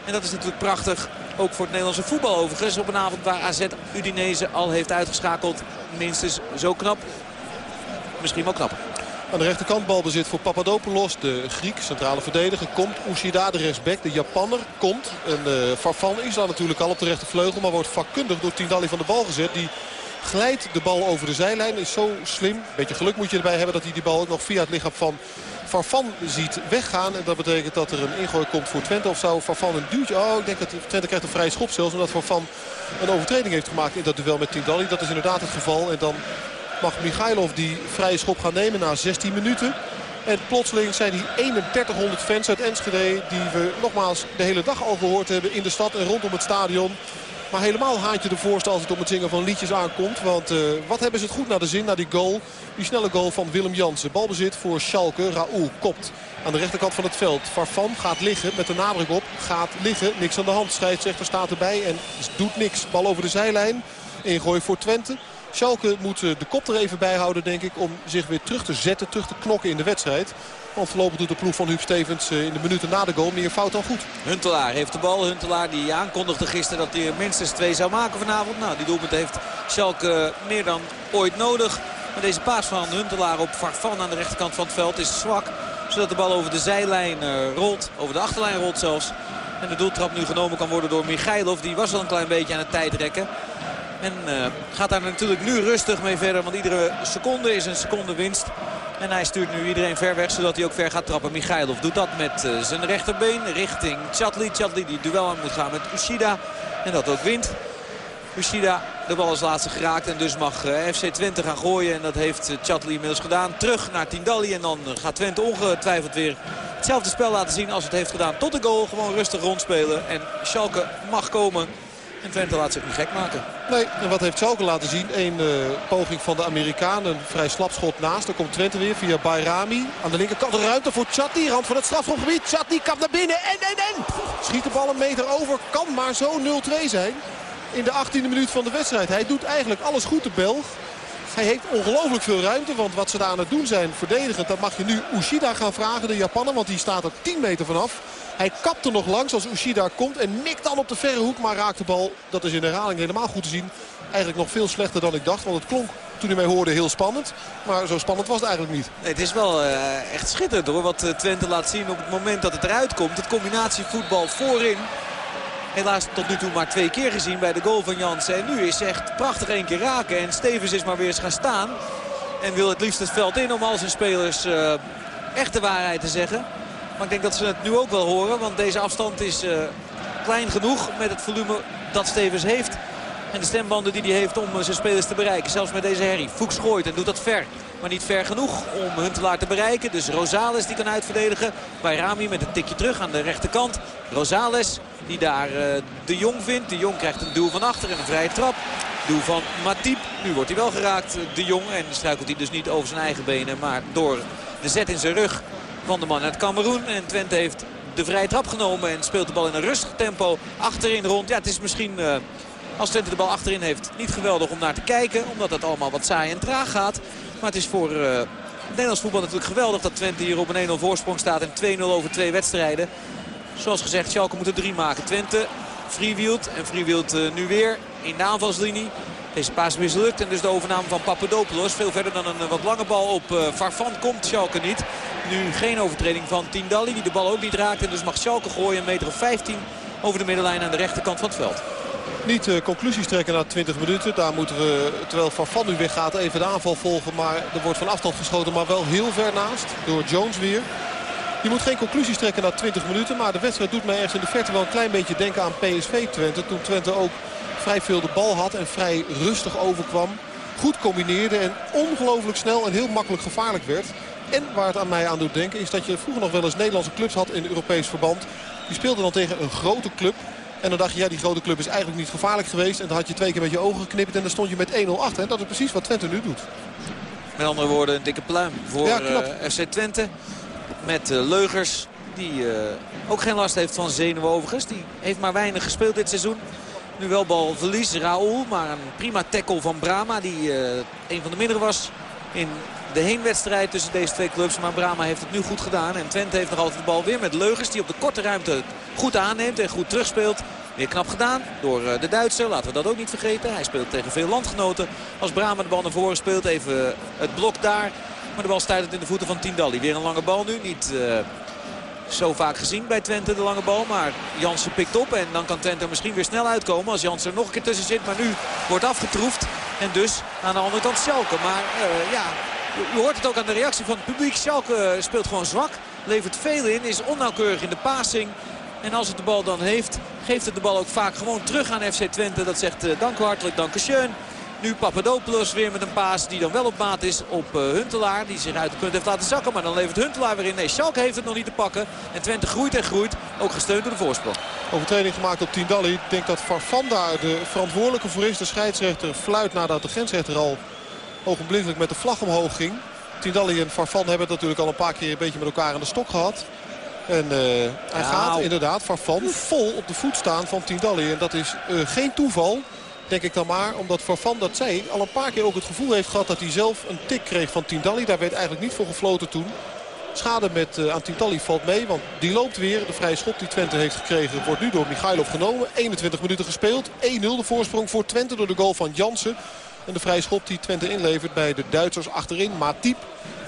En dat is natuurlijk prachtig. Ook voor het Nederlandse voetbal overigens. Op een avond waar AZ Udinese al heeft uitgeschakeld. Minstens zo knap. Misschien wel knapper. Aan de rechterkant balbezit voor Papadopoulos. De Griek, centrale verdediger, komt. Ushida, de rechtsback, de Japanner, komt. En uh, Farfan is dan natuurlijk al op de rechtervleugel. Maar wordt vakkundig door Tindalli van de bal gezet. Die glijdt de bal over de zijlijn. Is zo slim. Beetje geluk moet je erbij hebben dat hij die bal ook nog via het lichaam van Farfan ziet weggaan. En dat betekent dat er een ingooi komt voor Twente. Of zou Farfan een duwtje... Oh, ik denk dat Twente krijgt een vrije schop zelfs. Omdat Farfan een overtreding heeft gemaakt in dat duel met Tindalli. Dat is inderdaad het geval. En dan mag Michailov die vrije schop gaan nemen na 16 minuten. En plotseling zijn die 3100 fans uit Enschede... die we nogmaals de hele dag al gehoord hebben in de stad en rondom het stadion... Maar helemaal haantje de voorstel als het om het zingen van liedjes aankomt. Want uh, wat hebben ze het goed naar de zin, naar die goal. Die snelle goal van Willem Jansen. Balbezit voor Schalke. Raoul kopt aan de rechterkant van het veld. Farfan gaat liggen met de nadruk op. Gaat liggen. Niks aan de hand. Scheidsrechter staat erbij en doet niks. Bal over de zijlijn. Ingooi voor Twente. Schalke moet de kop er even bij houden, denk ik, om zich weer terug te zetten, terug te knokken in de wedstrijd. Want voorlopig doet de ploeg van Huub Stevens eh, in de minuten na de goal meer fout dan goed. Huntelaar heeft de bal. Huntelaar die aankondigde gisteren dat hij minstens twee zou maken vanavond. Nou, die doelpunt heeft Schalke meer dan ooit nodig. Maar deze paas van Huntelaar op Farfan aan de rechterkant van het veld is zwak. Zodat de bal over de zijlijn rolt, over de achterlijn rolt zelfs. En de doeltrap nu genomen kan worden door Michailov. Die was al een klein beetje aan het tijdrekken. En uh, gaat daar natuurlijk nu rustig mee verder. Want iedere seconde is een seconde winst. En hij stuurt nu iedereen ver weg, zodat hij ook ver gaat trappen. Michailov doet dat met uh, zijn rechterbeen richting Chatli. Chatli die duel aan moet gaan met Ushida. En dat ook wint. Ushida de bal als laatste geraakt. En dus mag uh, FC Twente gaan gooien. En dat heeft Chatli inmiddels gedaan. Terug naar Tindalli. En dan gaat Twente ongetwijfeld weer hetzelfde spel laten zien als het heeft gedaan. Tot de goal. Gewoon rustig rondspelen. En Schalke mag komen. En Twente laat zich niet gek maken. Nee, en wat heeft Schalke laten zien? Een uh, poging van de Amerikanen. Een vrij slapschot naast. Dan komt Twente weer via Bayrami. Aan de linkerkant ruimte voor Chatli. Rand van het strafschopgebied. Chatli kan naar binnen. En, en, en. Schiet de bal een meter over. Kan maar zo 0-2 zijn. In de 18e minuut van de wedstrijd. Hij doet eigenlijk alles goed, de Belg. Hij heeft ongelooflijk veel ruimte. Want wat ze daar aan het doen zijn verdedigend. Dat mag je nu Ushida gaan vragen, de Japaner. Want die staat er 10 meter vanaf. Hij kapt er nog langs als Ushida komt en mikt dan op de verre hoek. Maar raakt de bal, dat is in herhaling helemaal goed te zien. Eigenlijk nog veel slechter dan ik dacht. Want het klonk toen hij mij hoorde heel spannend. Maar zo spannend was het eigenlijk niet. Het is wel uh, echt schitterend hoor. Wat uh, Twente laat zien op het moment dat het eruit komt. Het combinatievoetbal voorin. Helaas tot nu toe maar twee keer gezien bij de goal van Jansen. En nu is echt prachtig één keer raken. En Stevens is maar weer eens gaan staan. En wil het liefst het veld in om al zijn spelers uh, echt de waarheid te zeggen. Maar ik denk dat ze het nu ook wel horen. Want deze afstand is uh, klein genoeg met het volume dat Stevens heeft. En de stembanden die hij heeft om uh, zijn spelers te bereiken. Zelfs met deze herrie. Fuchs gooit en doet dat ver. Maar niet ver genoeg om Huntelaar te bereiken. Dus Rosales die kan uitverdedigen. Bij Rami met een tikje terug aan de rechterkant. Rosales die daar uh, de Jong vindt. De Jong krijgt een duw van achter en een vrije trap. Duw van Matip. Nu wordt van de man uit Cameroen. En Twente heeft de vrije trap genomen en speelt de bal in een rustig tempo achterin rond. Ja, het is misschien, uh, als Twente de bal achterin heeft, niet geweldig om naar te kijken. Omdat het allemaal wat saai en traag gaat. Maar het is voor uh, Nederlands voetbal natuurlijk geweldig dat Twente hier op een 1-0 voorsprong staat. En 2-0 over twee wedstrijden. Zoals gezegd, Schalke moet er drie maken. Twente freewheelt en freewheelt uh, nu weer in de aanvalslinie. Deze paas mislukt en dus de overname van Papadopoulos. Veel verder dan een wat lange bal op uh, Farfan komt Schalke niet. Nu geen overtreding van Tindalli die de bal ook niet raakt. En dus mag Schalke gooien een meter of 15 over de middenlijn aan de rechterkant van het veld. Niet uh, conclusies trekken na 20 minuten. Daar moeten we, terwijl Farfan nu weggaat, even de aanval volgen. Maar er wordt van afstand geschoten, maar wel heel ver naast. Door Jones weer. Je moet geen conclusies trekken na 20 minuten. Maar de wedstrijd doet mij ergens in de verte wel een klein beetje denken aan PSV Twente. Toen Twente ook vrij veel de bal had en vrij rustig overkwam. goed combineerde en ongelooflijk snel en heel makkelijk gevaarlijk werd. En waar het aan mij aan doet denken is dat je vroeger nog wel eens Nederlandse clubs had in Europees verband. Die speelden dan tegen een grote club. En dan dacht je, ja, die grote club is eigenlijk niet gevaarlijk geweest. En dan had je twee keer met je ogen geknipt en dan stond je met 1-0 achter. En dat is precies wat Twente nu doet. Met andere woorden, een dikke pluim voor Ja, uh, knap. FC Twente. Met uh, Leugers, die uh, ook geen last heeft van zenuwen overigens. Die heeft maar weinig gespeeld dit seizoen. Nu wel balverlies, Raoul. Maar een prima tackle van Brama, die een van de mindere was in de heenwedstrijd tussen deze twee clubs. Maar Brama heeft het nu goed gedaan. En Twente heeft nog altijd de bal weer met Leugers. Die op de korte ruimte goed aanneemt en goed terugspeelt. Weer knap gedaan door de Duitser. Laten we dat ook niet vergeten. Hij speelt tegen veel landgenoten. Als Brama de bal naar voren speelt. Even het blok daar. Maar de bal stuit in de voeten van Tindalli. Weer een lange bal nu. Niet uh, zo vaak gezien bij Twente de lange bal. Maar Jansen pikt op. En dan kan Twente misschien weer snel uitkomen. Als Jansen er nog een keer tussen zit. Maar nu wordt afgetroefd. En dus aan de andere kant Schalke. Maar uh, ja, je hoort het ook aan de reactie van het publiek. Schalke speelt gewoon zwak. Levert veel in. Is onnauwkeurig in de passing. En als het de bal dan heeft, geeft het de bal ook vaak gewoon terug aan FC Twente. Dat zegt uh, dank u hartelijk, dank u schön. Nu Papadopoulos weer met een paas die dan wel op maat is op uh, Huntelaar. Die zich uit de punt heeft laten zakken. Maar dan levert Huntelaar weer in. Nee, Schalke heeft het nog niet te pakken. En Twente groeit en groeit. Ook gesteund door de voorsprong. Overtreding gemaakt op Tindalli. Ik denk dat Farfan daar de verantwoordelijke voor is. De scheidsrechter fluit nadat de grensrechter al ogenblikkelijk met de vlag omhoog ging. Tindalli en Farfan hebben het natuurlijk al een paar keer een beetje met elkaar aan de stok gehad. En uh, hij Ja, gaat inderdaad Farfan vol op de voet staan van Tindalli. En dat is uh, geen toeval. Denk ik dan maar, omdat Farfan, dat zei al een paar keer ook het gevoel heeft gehad dat hij zelf een tik kreeg van Tindalli. Daar werd eigenlijk niet voor gefloten toen. Schade met, uh, aan Tindalli valt mee, want die loopt weer. De vrije schop die Twente heeft gekregen wordt nu door Michailov genomen. 21 minuten gespeeld. 1-0 de voorsprong voor Twente door de goal van Jansen. En de vrije schop die Twente inlevert bij de Duitsers achterin. Matip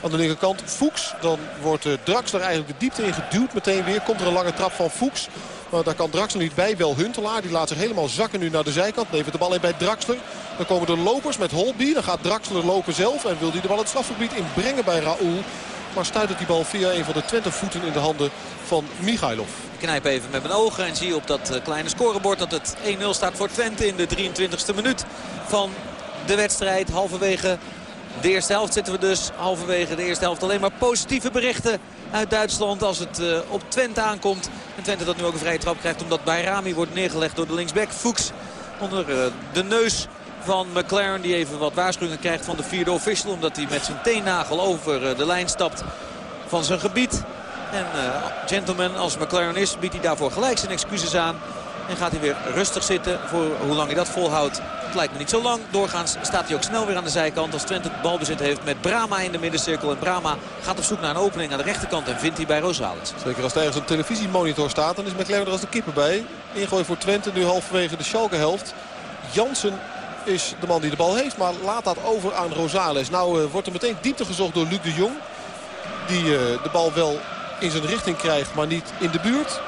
aan de linkerkant. Fuchs. Dan wordt uh, Draxler eigenlijk de diepte in geduwd meteen weer. Komt er een lange trap van Fuchs. Maar daar kan Draxler niet bij. Wel Huntelaar. Die laat zich helemaal zakken nu naar de zijkant. Levert de bal in bij Draxler. Dan komen de lopers met Holby. Dan gaat Draxler lopen zelf. En wil hij de bal het strafgebied inbrengen bij Raoul. Maar stuit die bal via een van de Twente voeten in de handen van Michailov. Ik knijp even met mijn ogen en zie op dat uh, kleine scorebord dat het 1-0 staat voor Twente in de 23e minuut van de wedstrijd. Halverwege de eerste helft zitten we dus. Halverwege de eerste helft alleen maar positieve berichten uit Duitsland als het uh, op Twente aankomt. En Twente dat nu ook een vrije trap krijgt omdat Bayrami wordt neergelegd door de linksback Fuchs. Onder uh, de neus van McLaren die even wat waarschuwingen krijgt van de vierde official. Omdat hij met zijn teennagel over uh, de lijn stapt van zijn gebied. En gentleman als McLaren is biedt hij daarvoor gelijk zijn excuses aan. En gaat hij weer rustig zitten voor hoe lang hij dat volhoudt. Lijkt me niet zo lang. Doorgaans staat hij ook snel weer aan de zijkant. Als Twente het balbezit heeft met Brama in de middencirkel. En Brama gaat op zoek naar een opening aan de rechterkant. En vindt hij bij Rosales. Zeker als er ergens een televisiemonitor staat. Dan is McLaren er als de kippen bij. Ingooi voor Twente. Nu halverwege de Schalke helft. Jansen is de man die de bal heeft. Maar laat dat over aan Rosales. Nou uh, wordt er meteen diepte gezocht door Luc de Jong. Die uh, de bal wel in zijn richting krijgt. Maar niet in de buurt.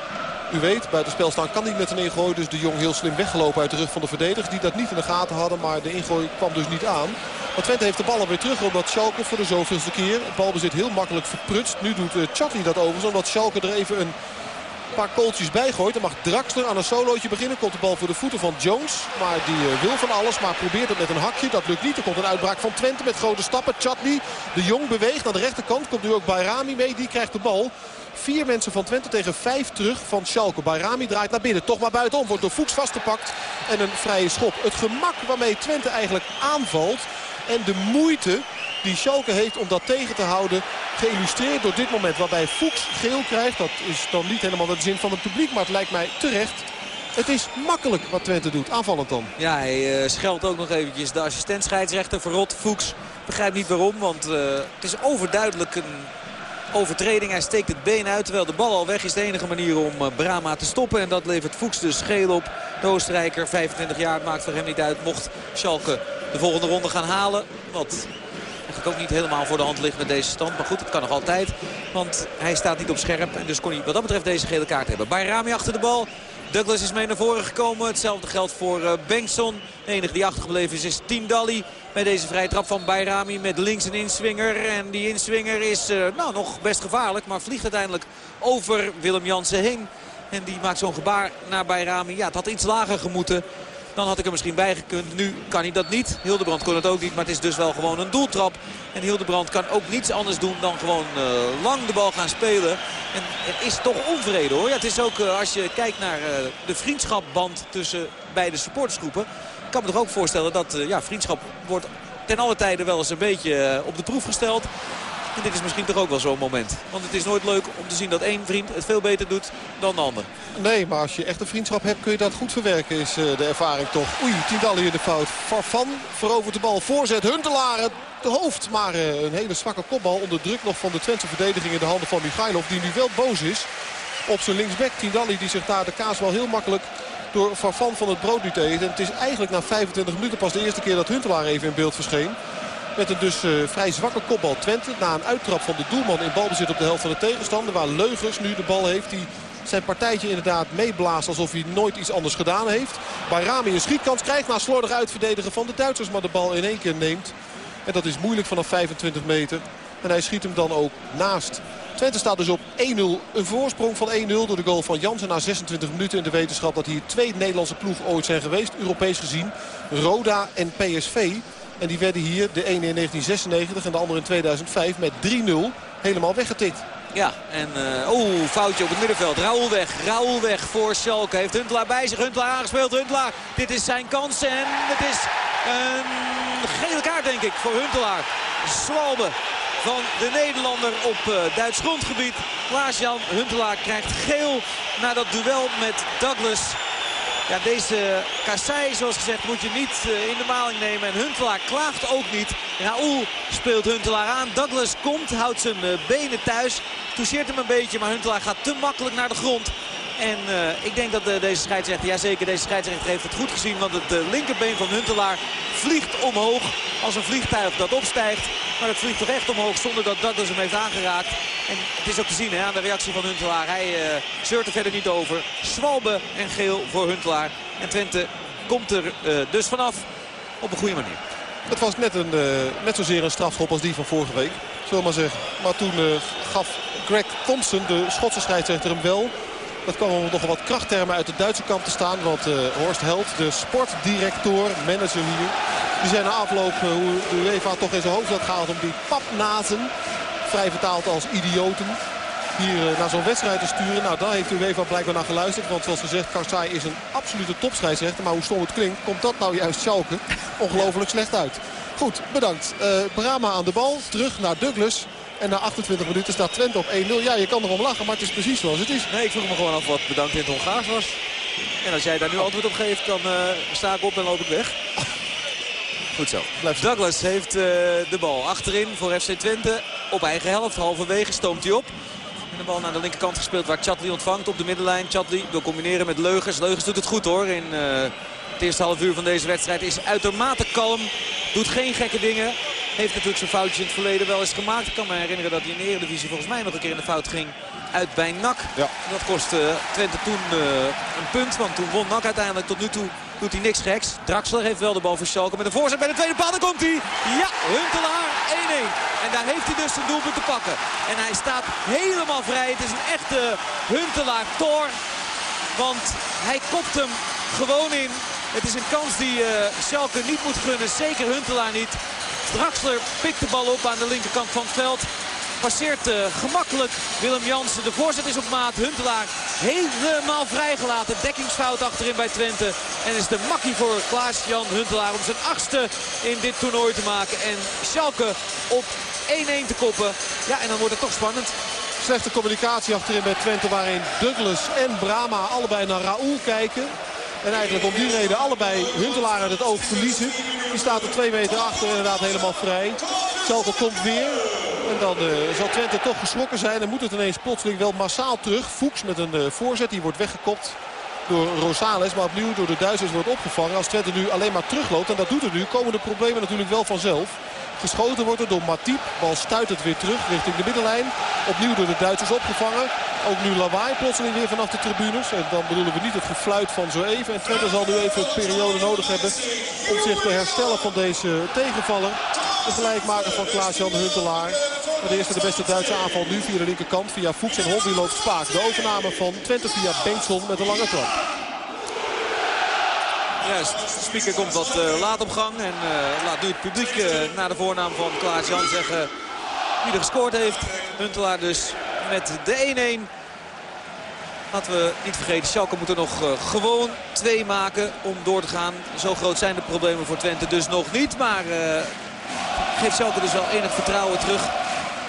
U weet, buitenspel staan kan niet met een ingooi. Dus de Jong heel slim weggelopen uit de rug van de verdedigers. Die dat niet in de gaten hadden. Maar de ingooi kwam dus niet aan. Maar Twente heeft de bal alweer terug. Omdat Schalke voor de zoveelste keer het balbezit heel makkelijk verprutst. Nu doet Chatli dat overigens. Omdat Schalke er even een paar kooltjes bij gooit. Dan mag Draxler aan een solootje beginnen. Komt de bal voor de voeten van Jones. Maar die uh, wil van alles. Maar probeert het met een hakje. Dat lukt niet. Er komt een uitbraak van Twente met grote stappen. Chatli, de Jong beweegt naar de rechterkant. Komt nu ook Bayrami mee. Die krijgt de bal. Vier mensen van Twente tegen vijf terug van Schalke. Bayrami draait naar binnen. Toch maar buitenom. Wordt door Fuchs vastgepakt. En een vrije schop. Het gemak waarmee Twente eigenlijk aanvalt. En de moeite die Schalke heeft om dat tegen te houden. Geïllustreerd door dit moment waarbij Fuchs geel krijgt. Dat is dan niet helemaal de zin van het publiek. Maar het lijkt mij terecht. Het is makkelijk wat Twente doet. Aanvallend dan. Ja, hij uh, scheldt ook nog eventjes de assistent scheidsrechter verrot Fuchs. Begrijp niet waarom, want uh, het is overduidelijk een overtreding. Hij steekt het been uit terwijl de bal al weg is. De enige manier om uh, Brama te stoppen. En dat levert Fuchs dus geel op. De Oostenrijker, 25 jaar, maakt voor hem niet uit. Mocht Schalke de volgende ronde gaan halen. Wat eigenlijk ook niet helemaal voor de hand ligt met deze stand. Maar goed, het kan nog altijd. Want hij staat niet op scherp. En dus kon hij wat dat betreft deze gele kaart hebben. Bayrami achter de bal. Douglas is mee naar voren gekomen. Hetzelfde geldt voor uh, Bengtson. De enige die achtergebleven is, is Tindalli. Bij deze vrije trap van Bayrami met links een inswinger. En die inswinger is uh, nou, nog best gevaarlijk. Maar vliegt uiteindelijk over Willem Jansen heen. En die maakt zo'n gebaar naar Bayrami. Ja, het had iets lager gemoeten. Dan had ik er misschien bij gekund. Nu kan hij dat niet. Hildebrand kon het ook niet. Maar het is dus wel gewoon een doeltrap. En Hildebrand kan ook niets anders doen dan gewoon uh, lang de bal gaan spelen. En er is toch onvrede hoor. Ja, het is ook uh, als je kijkt naar de vriendschapband tussen beide supportersgroepen. Ik kan me toch ook voorstellen dat ja, vriendschap wordt ten alle tijde wel eens een beetje op de proef gesteld. En dit is misschien toch ook wel zo'n moment. Want het is nooit leuk om te zien dat één vriend het veel beter doet dan de ander. Nee, maar als je echt een vriendschap hebt kun je dat goed verwerken is uh, de ervaring toch. Oei, Tindalli hier de fout. Farfan verovert de bal. Voorzet Huntelaar de hoofd. Maar een hele zwakke kopbal onder druk nog van de Twentse verdediging in de handen van Michailov. Die nu wel boos is op zijn linksback. Tindalli die zich daar de kaas wel heel makkelijk door Farfan van het brood liet eten. En het is eigenlijk na 25 minuten pas de eerste keer dat Huntelaar even in beeld verscheen. Met een dus uh, vrij zwakke kopbal Twente. Na een uittrap van de doelman in balbezit op de helft van de tegenstander. Waar Leugers nu de bal heeft. Die zijn partijtje inderdaad meeblaast alsof hij nooit iets anders gedaan heeft. Rami een schietkans krijgt na slordig uitverdedigen van de Duitsers. Maar de bal in één keer neemt. En dat is moeilijk vanaf 25 meter. En hij schiet hem dan ook naast. Twente staat dus op 1-0. Een voorsprong van 1-0 door de goal van Jansen na 26 minuten. In de wetenschap dat hier twee Nederlandse ploegen ooit zijn geweest. Europees gezien. Roda en PSV. En die werden hier, de ene in 1996 en de andere in 2005, met 3-0 helemaal weggetikt. Ja, en uh, oh, foutje op het middenveld. Raoul weg, weg voor Schalke. Heeft Huntelaar bij zich, Huntelaar aangespeeld. Huntelaar, dit is zijn kans en het is een gele kaart denk ik voor Huntelaar. Swalbe van de Nederlander op uh, Duits grondgebied. Klaas-Jan Huntelaar krijgt geel na dat duel met Douglas. Ja, deze Kassei, zoals gezegd, moet je niet uh, in de maling nemen. En Huntelaar klaagt ook niet. Raoul speelt Huntelaar aan. Douglas komt, houdt zijn uh, benen thuis. Toucheert hem een beetje, maar Huntelaar gaat te makkelijk naar de grond. En uh, ik denk dat uh, deze scheidsrechter, ja zeker deze scheidsrechter heeft het goed gezien. Want het uh, linkerbeen van Huntelaar vliegt omhoog als een vliegtuig dat opstijgt. Maar het vliegt toch echt omhoog zonder dat Douglas hem heeft aangeraakt. En het is ook te zien hè, aan de reactie van Huntelaar. Hij zeurt er verder niet over. Swalbe en geel voor Huntelaar. En Twente komt er dus vanaf op een goede manier. Het was net, een, net zozeer een strafschop als die van vorige week. Zullen maar zeggen. Maar toen gaf Greg Thompson, de Schotse scheidsrechter, hem wel. Dat kwam om nogal wat krachttermen uit de Duitse kant te staan. Want uh, Horst Held, de sportdirector, manager hier... die zijn na afloop uh, hoe de UEFA toch in zijn hoofd had gehaald... om die papnazen, vrij vertaald als idioten... hier uh, naar zo'n wedstrijd te sturen. Nou, daar heeft de UEFA blijkbaar naar geluisterd. Want zoals gezegd, Karsai is een absolute topscheidsrechter. Maar hoe stom het klinkt, komt dat nou juist Schalke ongelooflijk slecht uit. Goed, bedankt. Brama aan de bal, terug naar Douglas... En na 28 minuten staat Twente op 1-0. Ja, je kan erom lachen, maar het is precies zoals het is. Nee, ik vroeg me gewoon af wat bedankt in het Hongaars was. En als jij daar nu antwoord op geeft, dan uh, sta ik op en loop ik weg. Goed zo. Douglas heeft uh, de bal achterin voor FC Twente. Op eigen helft, halverwege stoomt hij op. En de bal naar de linkerkant gespeeld waar Chatli ontvangt op de middenlijn. Chatli wil combineren met Leugers. Leugers doet het goed hoor in uh, het eerste half uur van deze wedstrijd. Is uitermate kalm. Doet geen gekke dingen. Heeft natuurlijk zijn foutjes in het verleden wel eens gemaakt. Ik kan me herinneren dat hij in de Eredivisie volgens mij nog een keer in de fout ging uit bij NAC. Ja. Dat kostte Twente toen uh, een punt, want toen won NAC uiteindelijk. Tot nu toe doet hij niks geks. Draxler heeft wel de bal voor Schalke met een voorzet bij de tweede paal. Daar komt hij. Ja, Huntelaar 1-1. En daar heeft hij dus zijn doelpunt te pakken. En hij staat helemaal vrij. Het is een echte Huntelaar-tor. Want hij kopt hem gewoon in. Het is een kans die uh, Schalke niet moet gunnen. Zeker Huntelaar niet. Draxler pikt de bal op aan de linkerkant van het veld. Passeert uh, gemakkelijk Willem Jansen. De voorzet is op maat. Huntelaar helemaal vrijgelaten. Dekkingsfout achterin bij Twente. En is de makkie voor Klaas-Jan Huntelaar om zijn achtste in dit toernooi te maken. En Schalke op 1-1 te koppen. Ja, en dan wordt het toch spannend. Slechte communicatie achterin bij Twente waarin Douglas en Brama allebei naar Raoul kijken. En eigenlijk om die reden allebei Huntelaar uit het oog verliezen. Die staat er twee meter achter inderdaad helemaal vrij. Komt weer. En dan uh, zal Twente toch geschrokken zijn. En moet het ineens plotseling wel massaal terug. Fuchs met een uh, voorzet. Die wordt weggekopt door Rosales. Maar opnieuw door de Duitsers wordt opgevangen. Als Twente nu alleen maar terugloopt. En dat doet het nu. Komen de problemen natuurlijk wel vanzelf. Geschoten wordt er door Matip. Bal stuit het weer terug richting de middenlijn. Opnieuw door de Duitsers opgevangen. Ook nu lawaai plotseling weer vanaf de tribunes. En dan bedoelen we niet het gefluit van zo even. En Twente zal nu even een periode nodig hebben om zich te herstellen van deze tegenvaller. De gelijkmaker van Klaas-Jan Huntelaar. De eerste de beste Duitse aanval nu via de linkerkant. Via Fuchs en die loopt Spaak. De overname van Twente via Bengtson met een lange trap. De speaker komt wat uh, laat op gang. En uh, laat nu het publiek uh, naar de voornaam van Klaas Jan zeggen wie er gescoord heeft. Huntelaar dus met de 1-1. Laten we niet vergeten, Schalke moet er nog uh, gewoon twee maken om door te gaan. Zo groot zijn de problemen voor Twente dus nog niet. Maar uh, geeft Schalke dus wel enig vertrouwen terug.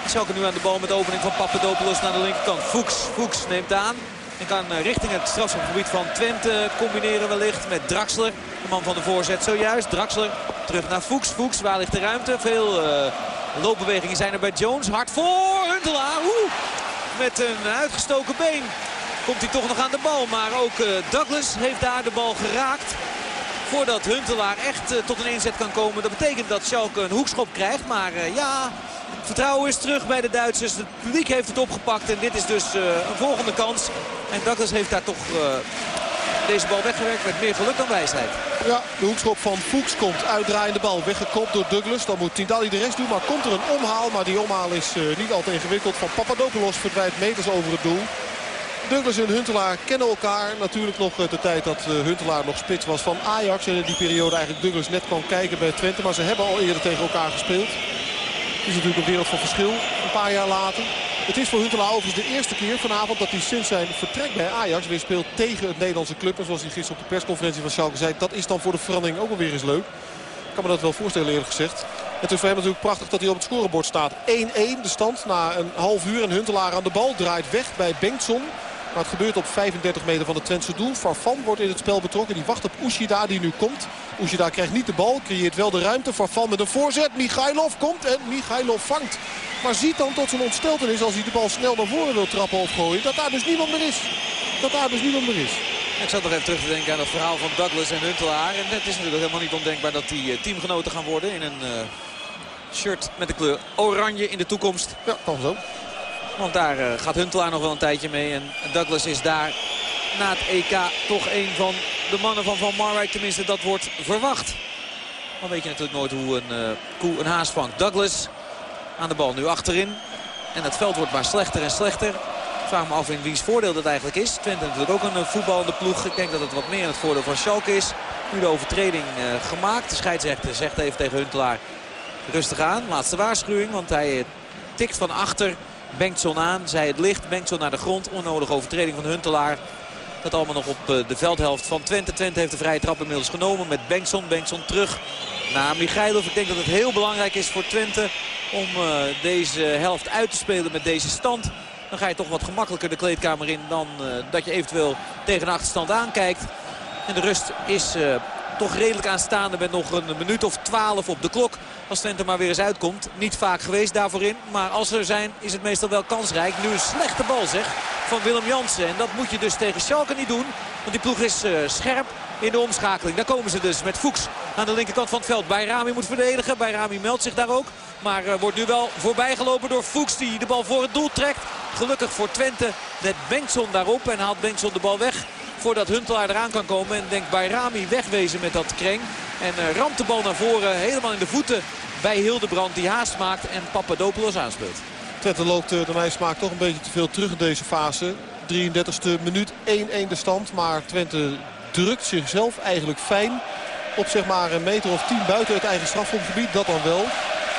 Schalke nu aan de bal met de opening van Papadopoulos naar de linkerkant. Fuchs, Fuchs neemt aan. En kan uh, richting het strafschopgebied van Twente combineren wellicht met Draxler. De man van de voorzet zojuist. Draxler terug naar Fuchs. Fuchs, waar ligt de ruimte? Veel loopbewegingen zijn er bij Jones. Hard voor Huntelaar. Met een uitgestoken been komt hij toch nog aan de bal. Maar ook uh, Douglas heeft daar de bal geraakt. Voordat Huntelaar echt uh, tot een inzet kan komen. Dat betekent dat Schalke een hoekschop krijgt. Maar uh, ja, vertrouwen is terug bij de Duitsers. Het publiek heeft het opgepakt. En dit is dus een volgende kans. En Douglas heeft daar toch deze bal weggewerkt met meer geluk dan wijsheid. Ja, de hoekschop van Fuchs komt uitdraaiende bal weggekopt door Douglas. Dan moet Tindalli de rest doen, maar komt er een omhaal. Maar die omhaal is niet al te ingewikkeld. Van Papadopoulos verdwijnt meters over het doel. Douglas en Huntelaar kennen elkaar. Natuurlijk nog de tijd dat Huntelaar nog spits was van Ajax. En in die periode eigenlijk Douglas net kwam kijken bij Twente. Maar ze hebben al eerder tegen elkaar gespeeld. Het is natuurlijk een wereld van verschil. Een paar jaar later. Het is voor Huntelaar overigens de eerste keer vanavond dat hij sinds zijn vertrek bij Ajax weer speelt tegen het Nederlandse club. En zoals hij gisteren op de persconferentie van Schalke zei, dat is dan voor de verandering ook wel weer eens leuk. Ik kan me dat wel voorstellen eerlijk gezegd. Het is voor hem natuurlijk prachtig dat hij op het scorebord staat. 1-1 de stand na een half uur. En Huntelaar aan de bal draait weg bij Bengtson. Maar het gebeurt op 35 meter van het Twentse doel. Farfan wordt in het spel betrokken. Die wacht op Ushida die nu komt. Ushida krijgt niet de bal. Creëert wel de ruimte. Farfan met een voorzet. Michailov komt en Michailov vangt. Maar ziet dan tot zijn ontsteltenis als hij de bal snel naar voren wil trappen of gooien. Dat daar dus niemand meer is. Dat daar dus niemand meer is. Ik zat nog even terug te denken aan het verhaal van Douglas en Huntelaar. En het is natuurlijk helemaal niet ondenkbaar dat die teamgenoten gaan worden in een uh, shirt met de kleur oranje in de toekomst. Ja, kan zo. Want daar uh, gaat Huntelaar nog wel een tijdje mee. En Douglas is daar na het EK toch een van de mannen van Van Marwijk. Tenminste, dat wordt verwacht. Dan weet je natuurlijk nooit hoe een uh, koe een haas vangt. Douglas aan de bal nu achterin. En het veld wordt maar slechter en slechter. Ik vraag me af in wiens voordeel dat eigenlijk is. Twente natuurlijk ook een voetballende ploeg. Ik denk dat het wat meer in het voordeel van Schalke is. Nu de overtreding gemaakt. De scheidsrechter zegt even tegen Huntelaar rustig aan. Laatste waarschuwing, want hij tikt van achter Bengtson aan. Zij het licht. Bengtson naar de grond. Onnodige overtreding van Huntelaar. Dat allemaal nog op de veldhelft van Twente. Twente heeft de vrije trap inmiddels genomen met Bengtson. Bengtson terug naar Michailov. Ik denk dat het heel belangrijk is voor Twente om uh, deze helft uit te spelen met deze stand. Dan ga je toch wat gemakkelijker de kleedkamer in dan uh, dat je eventueel tegen een achterstand aankijkt. En de rust is toch redelijk aanstaande met nog een minuut of twaalf op de klok. Als Twente maar weer eens uitkomt. Niet vaak geweest daarvoor in. Maar als er zijn is het meestal wel kansrijk. Nu een slechte bal zeg van Willem Jansen. En dat moet je dus tegen Schalke niet doen. Want die ploeg is uh, scherp in de omschakeling. Daar komen ze dus met Fuchs aan de linkerkant van het veld. Bayrami moet verdedigen. Bayrami meldt zich daar ook. Maar uh, wordt nu wel voorbijgelopen door Fuchs die de bal voor het doel trekt. Gelukkig voor Twente let Bengtson daarop en haalt Bengtson de bal weg. Voordat Huntelaar eraan kan komen. En denkt Bayrami wegwezen met dat kreng. En uh, ramt de bal naar voren helemaal in de voeten bij Hildebrand. Die haast maakt en Papadopoulos aanspeelt. Twente loopt uh, naar mijn smaak toch een beetje te veel terug in deze fase. 33e minuut 1-1 de stand. Maar Twente drukt zichzelf eigenlijk fijn op zeg maar een meter of 10 buiten het eigen strafschopgebied. Dat dan wel.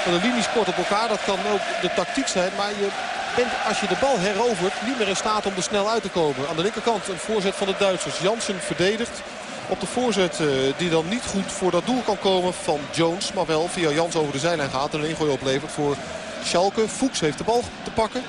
Maar de linies kort op elkaar, dat kan ook de tactiek zijn. Maar je bent als je de bal herovert niet meer in staat om er snel uit te komen. Aan de linkerkant een voorzet van de Duitsers. Jansen verdedigt op de voorzet uh, die dan niet goed voor dat doel kan komen van Jones. Maar wel via Jans over de zijlijn gaat en een ingooi oplevert voor Schalke. Fuchs heeft de bal te pakken.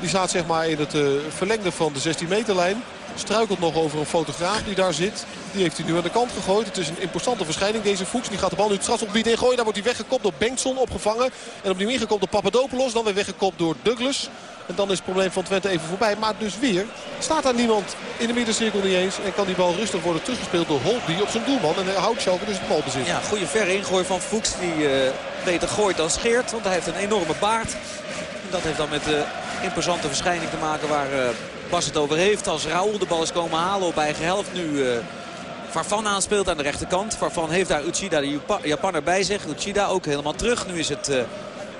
Die staat zeg maar in het uh, verlengde van de 16 meterlijn. Struikelt nog over een fotograaf die daar zit. Die heeft hij nu aan de kant gegooid. Het is een imposante verschijning deze Fuchs. Die gaat de bal nu het strafgebied ingooien. Daar wordt hij weggekopt door Bengtson opgevangen. En opnieuw ingekopt door Papadopoulos. Dan weer weggekopt door Douglas. En dan is het probleem van Twente even voorbij. Maar dus weer staat daar niemand in de middencirkel niet eens. En kan die bal rustig worden teruggespeeld door Holtby op zijn doelman. En houdt Schalke dus het balbezit. Ja, goede verre ingooi van Fuchs. Die uh, beter gooit dan scheert. Want hij heeft een enorme baard. En dat heeft dan met de imposante verschijning te maken waar uh, Bas het over heeft. Als Raoul de bal is komen halen op eigen helft. Nu uh, Farfan aanspeelt aan de rechterkant. Farfan heeft daar Uchida, de Japaner, bij zich. Uchida ook helemaal terug. Nu is het... Uh,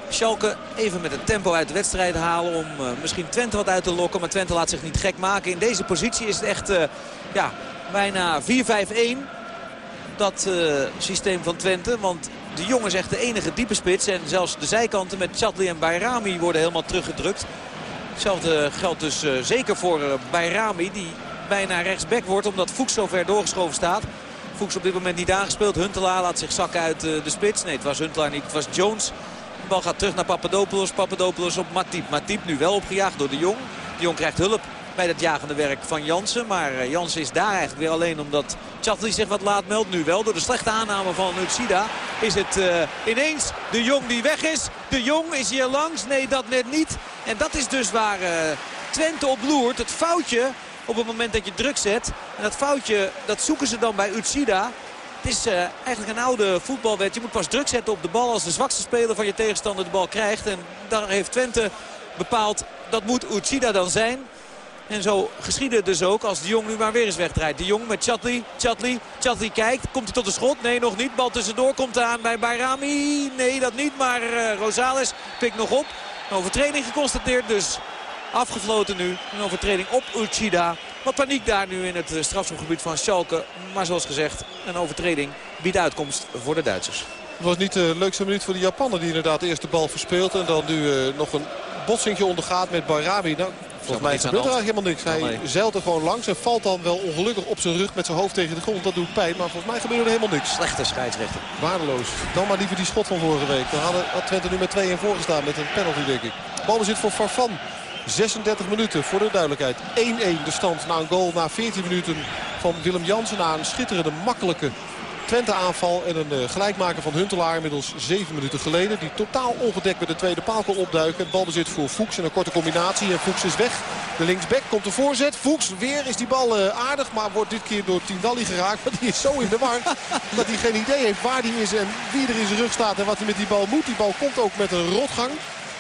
Schalke even met het tempo uit de wedstrijd halen om uh, misschien Twente wat uit te lokken. Maar Twente laat zich niet gek maken. In deze positie is het echt ja, bijna 4-5-1. dat systeem van Twente. Want de jongen is echt de enige diepe spits. En zelfs de zijkanten met Chatli en Bayrami worden helemaal teruggedrukt. Hetzelfde geldt dus uh, zeker voor uh, Bayrami. Die bijna rechtsback wordt omdat Fuchs zo ver doorgeschoven staat. Fuchs op dit moment niet aangespeeld. Huntelaar laat zich zakken uit de spits. Nee, het was Huntelaar niet. Het was Jones. De bal gaat terug naar Papadopoulos. Papadopoulos op Matip. Matip nu wel opgejaagd door de Jong. De Jong krijgt hulp bij het jagende werk van Jansen. Maar uh, Jansen is daar eigenlijk weer alleen omdat Chatli zich wat laat meldt. Nu wel door de slechte aanname van Utsida is het uh, ineens de Jong die weg is. De Jong is hier langs. Nee, dat net niet. En dat is dus waar uh, Twente op loert. Het foutje op het moment dat je druk zet. En dat foutje, dat zoeken ze dan bij Utsida. Het is eigenlijk een oude voetbalwet. Je moet pas druk zetten op de bal als de zwakste speler van je tegenstander de bal krijgt. En daar heeft Twente bepaald, dat moet Utsida dan zijn. En zo geschiedde het dus ook als de Jong nu maar weer eens wegdraait. De Jong met Chatli. Chatli. Chatli kijkt. Komt hij tot de schot? Nee, nog niet. Bal tussendoor komt aan bij Bayrami. Nee, dat niet. Maar uh, Rosales pikt nog op. Een overtreding geconstateerd. Dus afgefloten nu. Een overtreding op Uchida. Wat paniek daar nu in het strafschopgebied van Schalke. Maar zoals gezegd, een overtreding biedt uitkomst voor de Duitsers. Het was niet de leukste minuut voor de Japaner die inderdaad eerst de bal verspeelt. En dan nu uh, nog een botsingje ondergaat met Bayrami. Nou, Volgens mij gebeurt er eigenlijk helemaal niks. Hij zeilt er gewoon langs en valt dan wel ongelukkig op zijn rug met zijn hoofd tegen de grond. Dat doet pijn, maar volgens mij gebeurt er helemaal niks. Slechte scheidsrechter. Waardeloos. Dan maar liever die schot van vorige week. Dan hadden, had Twente nu met 2 in voorgestaan met een penalty denk ik. Bal zit voor Farfan. 36 minuten voor de duidelijkheid. 1-1 de stand na een goal na 14 minuten van Willem Jansen. Na een schitterende, makkelijke Twente aanval en een uh, gelijkmaker van Huntelaar inmiddels 7 minuten geleden. Die totaal ongedekt bij de tweede paal kon opduiken. Het balbezit voor Fuchs en een korte combinatie. En Fuchs is weg. De linksback komt de voorzet. Fuchs weer is die bal uh, aardig. Maar wordt dit keer door Tindalli geraakt. Maar die is zo in de war dat hij geen idee heeft waar die is en wie er in zijn rug staat. En wat hij met die bal moet. Die bal komt ook met een rotgang.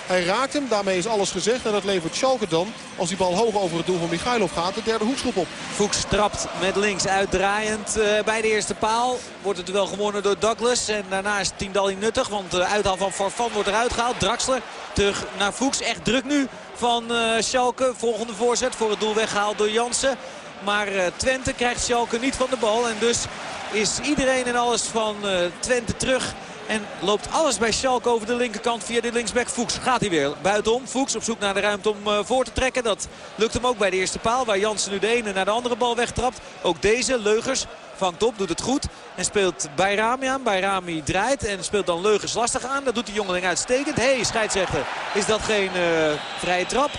Hij raakt hem, daarmee is alles gezegd. En dat levert Schalke dan, als die bal hoog over het doel van Michailov gaat, de derde hoekschop op. Fuchs trapt met links uitdraaiend uh, bij de eerste paal. Wordt het wel gewonnen door Douglas. En daarna is Tindalli nuttig, want de uithaal van Farfan wordt eruit gehaald. Draxler terug naar Fuchs. Echt druk nu van uh, Schalke. Volgende voorzet voor het doel weggehaald door Jansen. Maar uh, Twente krijgt Schalke niet van de bal. En dus is iedereen en alles van Twente terug. En loopt alles bij Schalke over de linkerkant via de linksback. Fuchs gaat hij weer buitenom. Fuchs op zoek naar de ruimte om uh, voor te trekken. Dat lukt hem ook bij de eerste paal. Waar Jansen nu de ene naar de andere bal wegtrapt. Ook deze, Leugers, vangt op, doet het goed. En speelt Bayrami aan. Bayrami draait en speelt dan Leugers lastig aan. Dat doet de jongeling uitstekend. Hé, hey, scheidsrechter, is dat geen uh, vrije trap?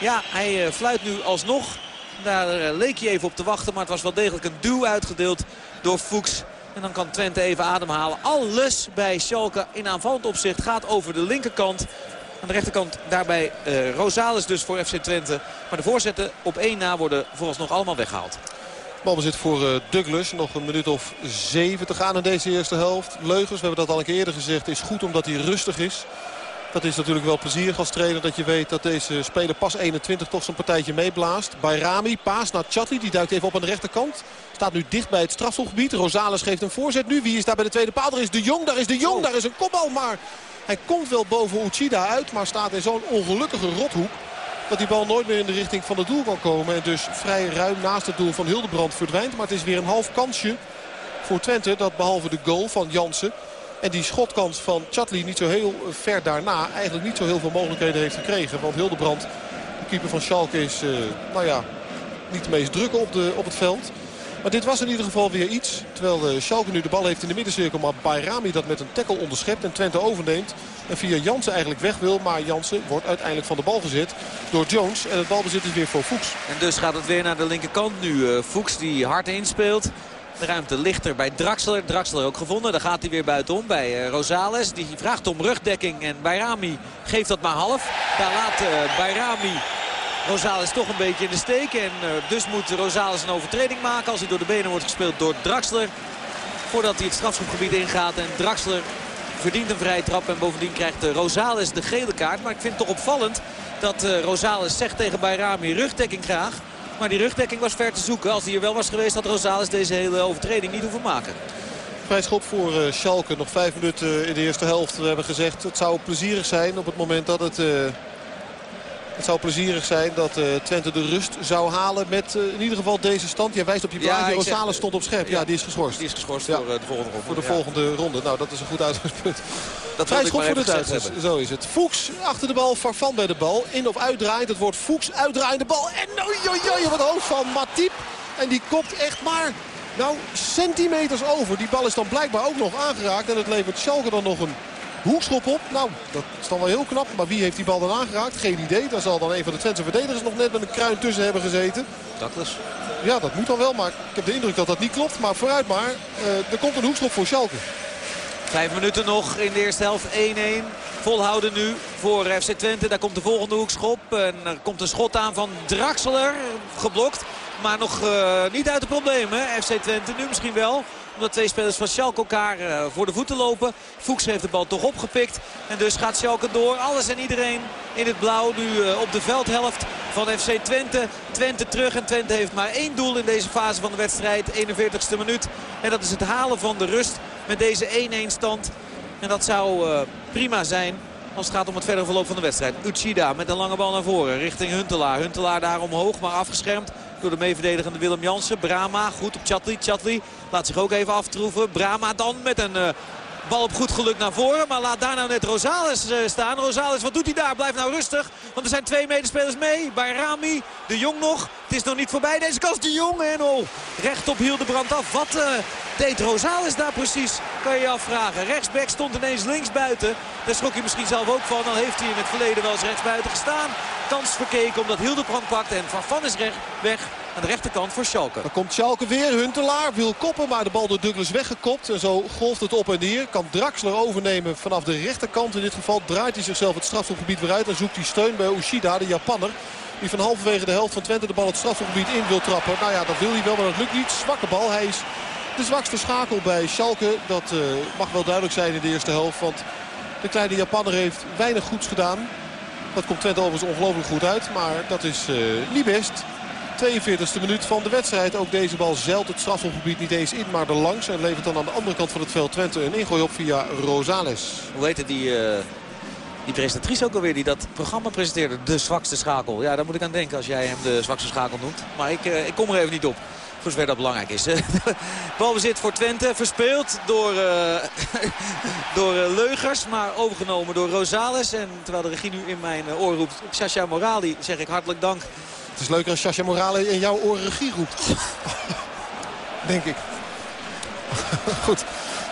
Ja, hij uh, fluit nu alsnog. Daar leek hij even op te wachten. Maar het was wel degelijk een duw uitgedeeld door Fuchs. En dan kan Twente even ademhalen. Alles bij Schalke in aanvallend opzicht gaat over de linkerkant. Aan de rechterkant daarbij uh, Rosales dus voor FC Twente. Maar de voorzetten op één na worden vooralsnog allemaal weggehaald. Balbezit voor uh, Douglas. Nog een minuut of zeven te gaan in deze eerste helft. Leugens, we hebben dat al een keer eerder gezegd, is goed omdat hij rustig is. Dat is natuurlijk wel plezierig als trainer dat je weet dat deze speler pas 21 toch zo'n partijtje meeblaast. Bayrami, paas naar Chatli, die duikt even op aan de rechterkant. Staat nu dicht bij het strafschopgebied. Rosales geeft een voorzet nu. Wie is daar bij de tweede paal? Er is de Jong, daar is de Jong, daar is een kopbal. Maar hij komt wel boven Uchida uit, maar staat in zo'n ongelukkige rothoek. Dat die bal nooit meer in de richting van het doel kan komen. En dus vrij ruim naast het doel van Hildebrand verdwijnt. Maar het is weer een half kansje voor Twente. Dat behalve de goal van Jansen en die schotkans van Chatli niet zo heel ver daarna eigenlijk niet zo heel veel mogelijkheden heeft gekregen. Want Hildebrand, de keeper van Schalke, is uh, nou ja, niet de meest drukke op, de, op het veld. Maar dit was in ieder geval weer iets. Terwijl uh, Schalke nu de bal heeft in de middencirkel. Maar Bayrami dat met een tackle onderschept en Twente overneemt. En via Jansen eigenlijk weg wil. Maar Jansen wordt uiteindelijk van de bal gezet door Jones. En het balbezit is weer voor Fuchs. En dus gaat het weer naar de linkerkant nu. Uh, die hard inspeelt. De ruimte ligt er bij Draxler. Draxler ook gevonden. Dan gaat hij weer buitenom bij uh, Rosales. Die vraagt om rugdekking. En Bayrami geeft dat maar half. Daar laat uh, Bayrami Rosales toch een beetje in de steek. En uh, dus moet Rosales een overtreding maken. Als hij door de benen wordt gespeeld door Draxler. Voordat hij het strafschopgebied ingaat. En Draxler verdient een vrije trap. En bovendien krijgt Rosales de gele kaart. Maar ik vind het toch opvallend dat Rosales zegt tegen Bayrami rugdekking graag. Maar die rugdekking was ver te zoeken. Als hij er wel was geweest had Rosales deze hele overtreding niet hoeven maken. Vrij schop voor uh, Schalke. Nog vijf minuten in de eerste helft. We hebben gezegd het zou plezierig zijn op het moment dat het uh, Het zou plezierig zijn dat uh, Twente de rust zou halen met uh, in ieder geval deze stand. Jij wijst op je plaatje. Ja, Rosales stond op scherp. Ja, ja, die is geschorst. Die is geschorst ja. voor uh, de volgende ronde. Voor de volgende ronde. Nou, dat is een goed uitgangspunt. Dat Vrij schop voor de Duitsers. Zo is het. Fuchs achter de bal. Farfan bij de bal. In of uitdraait. Het wordt Fuchs uitdraaiende bal. En oei, wat hoofd van Matip. En die komt echt maar nou, centimeters over. Die bal is dan blijkbaar ook nog aangeraakt. En het levert Schalke dan nog een hoekschop op. Nou, dat is dan wel heel knap. Maar wie heeft die bal dan aangeraakt? Geen idee. Daar zal dan een van de Twentse verdedigers nog net met een kruin tussen hebben gezeten. Dat is. Ja, dat moet dan wel. Maar ik heb de indruk dat dat niet klopt. Maar vooruit maar. Uh, er komt een hoekschop voor Schalke. Vijf minuten nog in de eerste helft 1-1. Volhouden nu voor FC Twente. Daar komt de volgende hoekschop. En er komt een schot aan van Draxler. Geblokt. Maar nog uh, niet uit de problemen. FC Twente nu misschien wel omdat twee spelers van Schalke elkaar uh, voor de voeten lopen. Fuchs heeft de bal toch opgepikt. En dus gaat Schalke door. Alles en iedereen in het blauw nu uh, op de veldhelft van FC Twente. Twente terug en Twente heeft maar één doel in deze fase van de wedstrijd. 41ste minuut. En dat is het halen van de rust met deze 1-1 stand. En dat zou uh, prima zijn als het gaat om het verdere verloop van de wedstrijd. Uchida met een lange bal naar voren richting Huntelaar. Huntelaar daar omhoog, maar afgeschermd door de meeverdedigende Willem Jansen. Brama goed op Chatli. Chatli laat zich ook even aftroeven. Brama dan met een... Bal op goed geluk naar voren. Maar laat daar nou net Rosales uh, staan. Rosales, wat doet hij daar? Blijft nou rustig. Want er zijn twee medespelers mee. Bij Rami. De Jong nog. Het is nog niet voorbij. Deze kans de Jong. En oh, recht op Hildebrand af. Wat uh, deed Rosales daar precies? Kan je je afvragen. Rechtsback stond ineens links buiten. Daar schrok hij misschien zelf ook van. Dan heeft hij in het verleden wel eens rechtsbuiten gestaan. Kans verkeken omdat Hildebrand pakt. En Van Van is weg aan de rechterkant voor Schalke. Dan komt Schalke weer. Huntelaar wil koppen, maar de bal door Douglas weggekopt. En zo golft het op en neer. Kan Draxler overnemen vanaf de rechterkant. In dit geval draait hij zichzelf het strafschopgebied weer uit. En zoekt hij steun bij Ushida, de Japanner. Die van halverwege de helft van Twente de bal het strafschopgebied in wil trappen. Nou ja, dat wil hij wel, maar dat lukt niet. Zwakke bal. Hij is de zwakste schakel bij Schalke. Dat uh, mag wel duidelijk zijn in de eerste helft. Want de kleine Japanner heeft weinig goeds gedaan. Dat komt Twente overigens ongelooflijk goed uit. Maar dat is uh, niet best. 42e minuut van de wedstrijd. Ook deze bal zeilt het strafhofgebied niet eens in, maar er langs. En levert dan aan de andere kant van het veld Twente een ingooi op via Rosales. Hoe heet het die... Uh die presentatrice ook alweer die dat programma presenteerde. De zwakste schakel. Ja, daar moet ik aan denken als jij hem de zwakste schakel noemt. Maar ik, uh, ik kom er even niet op. Voor zover dat belangrijk is. Balbezit voor Twente. Verspeeld door, uh, door Leugers. Maar overgenomen door Rosales. En terwijl de regie nu in mijn oor roept. Sascha Morali zeg ik hartelijk dank het is leuker als Sascha Morale in jouw oren regie roept. Denk ik. Goed,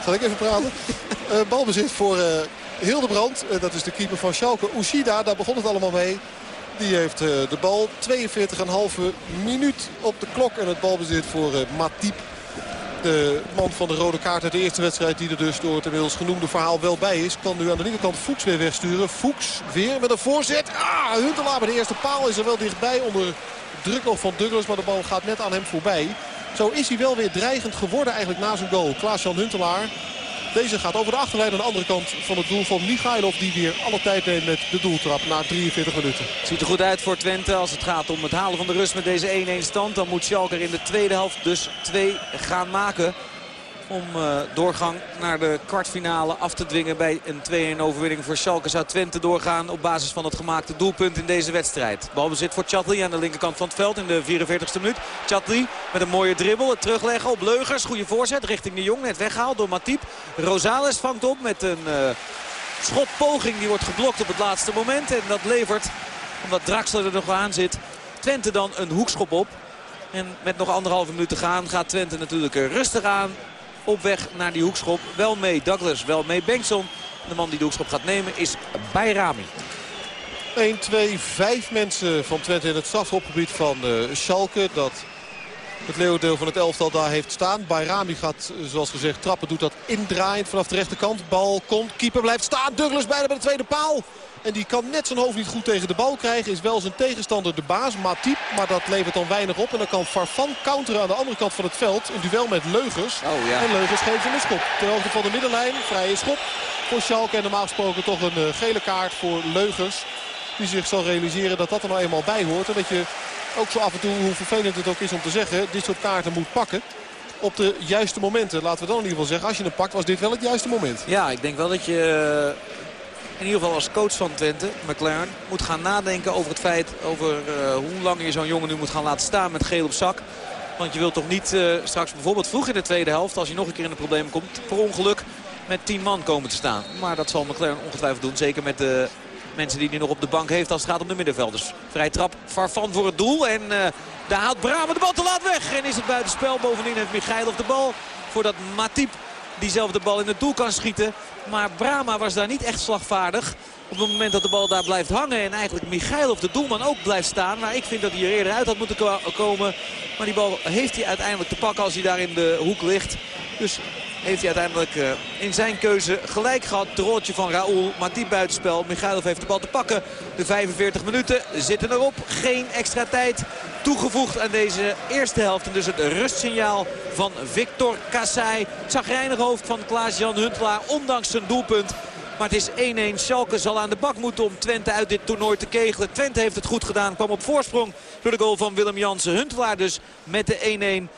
zal ik even praten? Uh, balbezit voor uh, Hildebrand. Uh, dat is de keeper van Schalke. Ushida, daar begon het allemaal mee. Die heeft de bal 42,5 minuut op de klok. En het balbezit voor Matip. De man van de rode kaart uit de eerste wedstrijd die er dus door het inmiddels genoemde verhaal wel bij is. Kan nu aan de linkerkant Fuchs weer wegsturen. Fuchs weer met een voorzet. Ah, Huntelaar bij de eerste paal is er wel dichtbij onder druk nog van Douglas. Maar de bal gaat net aan hem voorbij. Zo is hij wel weer dreigend geworden eigenlijk na zijn goal. Klaas-Jan Huntelaar deze gaat over de achterlijn aan de andere kant van het doel van Michailov. Die weer alle tijd neemt met de doeltrap na 43 minuten. Het ziet er goed uit voor Twente als het gaat om het halen van de rust met deze 1-1 stand. Dan moet Schalke er in de tweede helft dus twee gaan maken om uh, doorgang naar de kwartfinale af te dwingen bij een 2-1 overwinning voor Schalke. Zou Twente doorgaan op basis van het gemaakte doelpunt in deze wedstrijd. Balbezit voor Chatli aan de linkerkant van het veld in de 44e minuut. Chatli met een mooie dribbel. Het terugleggen op Leugers. Goede voorzet richting de Jong. Net weggehaald door Matip. Rosales vangt op met een uh, schotpoging. Die wordt geblokt op het laatste moment. En dat levert, omdat Draxler er nog aan zit, Twente dan een hoekschop op. En met nog anderhalve minuut te gaan gaat Twente natuurlijk rustig aan op weg naar die hoekschop. Wel mee Douglas, wel mee Bengtson. De man die de hoekschop gaat nemen is Bayrami. 1, 2, 5 mensen van Twente in het strafschopgebied van uh, Schalke. Dat het leeuwendeel van het elftal daar heeft staan. Bayrami gaat, zoals gezegd, trappen. Doet dat indraaiend vanaf de rechterkant. Bal komt, keeper blijft staan. Douglas bijna bij de tweede paal. En die kan net zijn hoofd niet goed tegen de bal krijgen. Is wel zijn tegenstander de baas, Matip. Maar dat levert dan weinig op. En dan kan Farfan counteren aan de andere kant van het veld. Een duel met Leugers. Oh, ja. En Leugers geeft hem een schop. Ter hoogte van de middenlijn. Vrije schop voor Schalke. En normaal gesproken toch een uh, gele kaart voor Leugers. Die zich zal realiseren dat dat er nou eenmaal bij hoort. En dat je ook zo af en toe, hoe vervelend het ook is om te zeggen... dit soort kaarten moet pakken op de juiste momenten. Laten we dan in ieder geval zeggen, als je hem pakt was dit wel het juiste moment. Ja, ik denk wel dat je in ieder geval als coach van Twente, McLaren, moet gaan nadenken over het feit... over uh, hoe lang je zo'n jongen nu moet gaan laten staan met geel op zak. Want je wilt toch niet uh, straks bijvoorbeeld vroeg in de tweede helft... als je nog een keer in de problemen komt, per ongeluk met 10 man komen te staan. Maar dat zal McLaren ongetwijfeld doen. Zeker met de mensen die hij nog op de bank heeft als het gaat om de middenvelders. Vrij trap Farfan voor het doel. En uh, daar haalt Brahma de bal te laat weg. En is het buitenspel. Bovendien heeft Michailov de bal. Voordat Matip diezelfde bal in het doel kan schieten. Maar Brama was daar niet echt slagvaardig. Op het moment dat de bal daar blijft hangen en eigenlijk Michailov de doelman ook blijft staan. Maar ik vind dat hij er eerder uit had moeten komen. Maar die bal heeft hij uiteindelijk te pakken als hij daar in de hoek ligt. Dus heeft hij uiteindelijk uh, in zijn keuze gelijk gehad. Het rolletje van Raoul, maar die buitenspel. Michailov heeft de bal te pakken. De 45 minuten zitten erop. Geen extra tijd toegevoegd aan deze eerste helft. En dus het rustsignaal van Victor Kassai. Zagrijnig hoofd van Klaas-Jan Huntelaar, ondanks zijn doelpunt. Maar het is 1-1. Schalke zal aan de bak moeten om Twente uit dit toernooi te kegelen. Twente heeft het goed gedaan. Kwam op voorsprong door de goal van Willem Jansen. Huntelaar dus met de 1-1.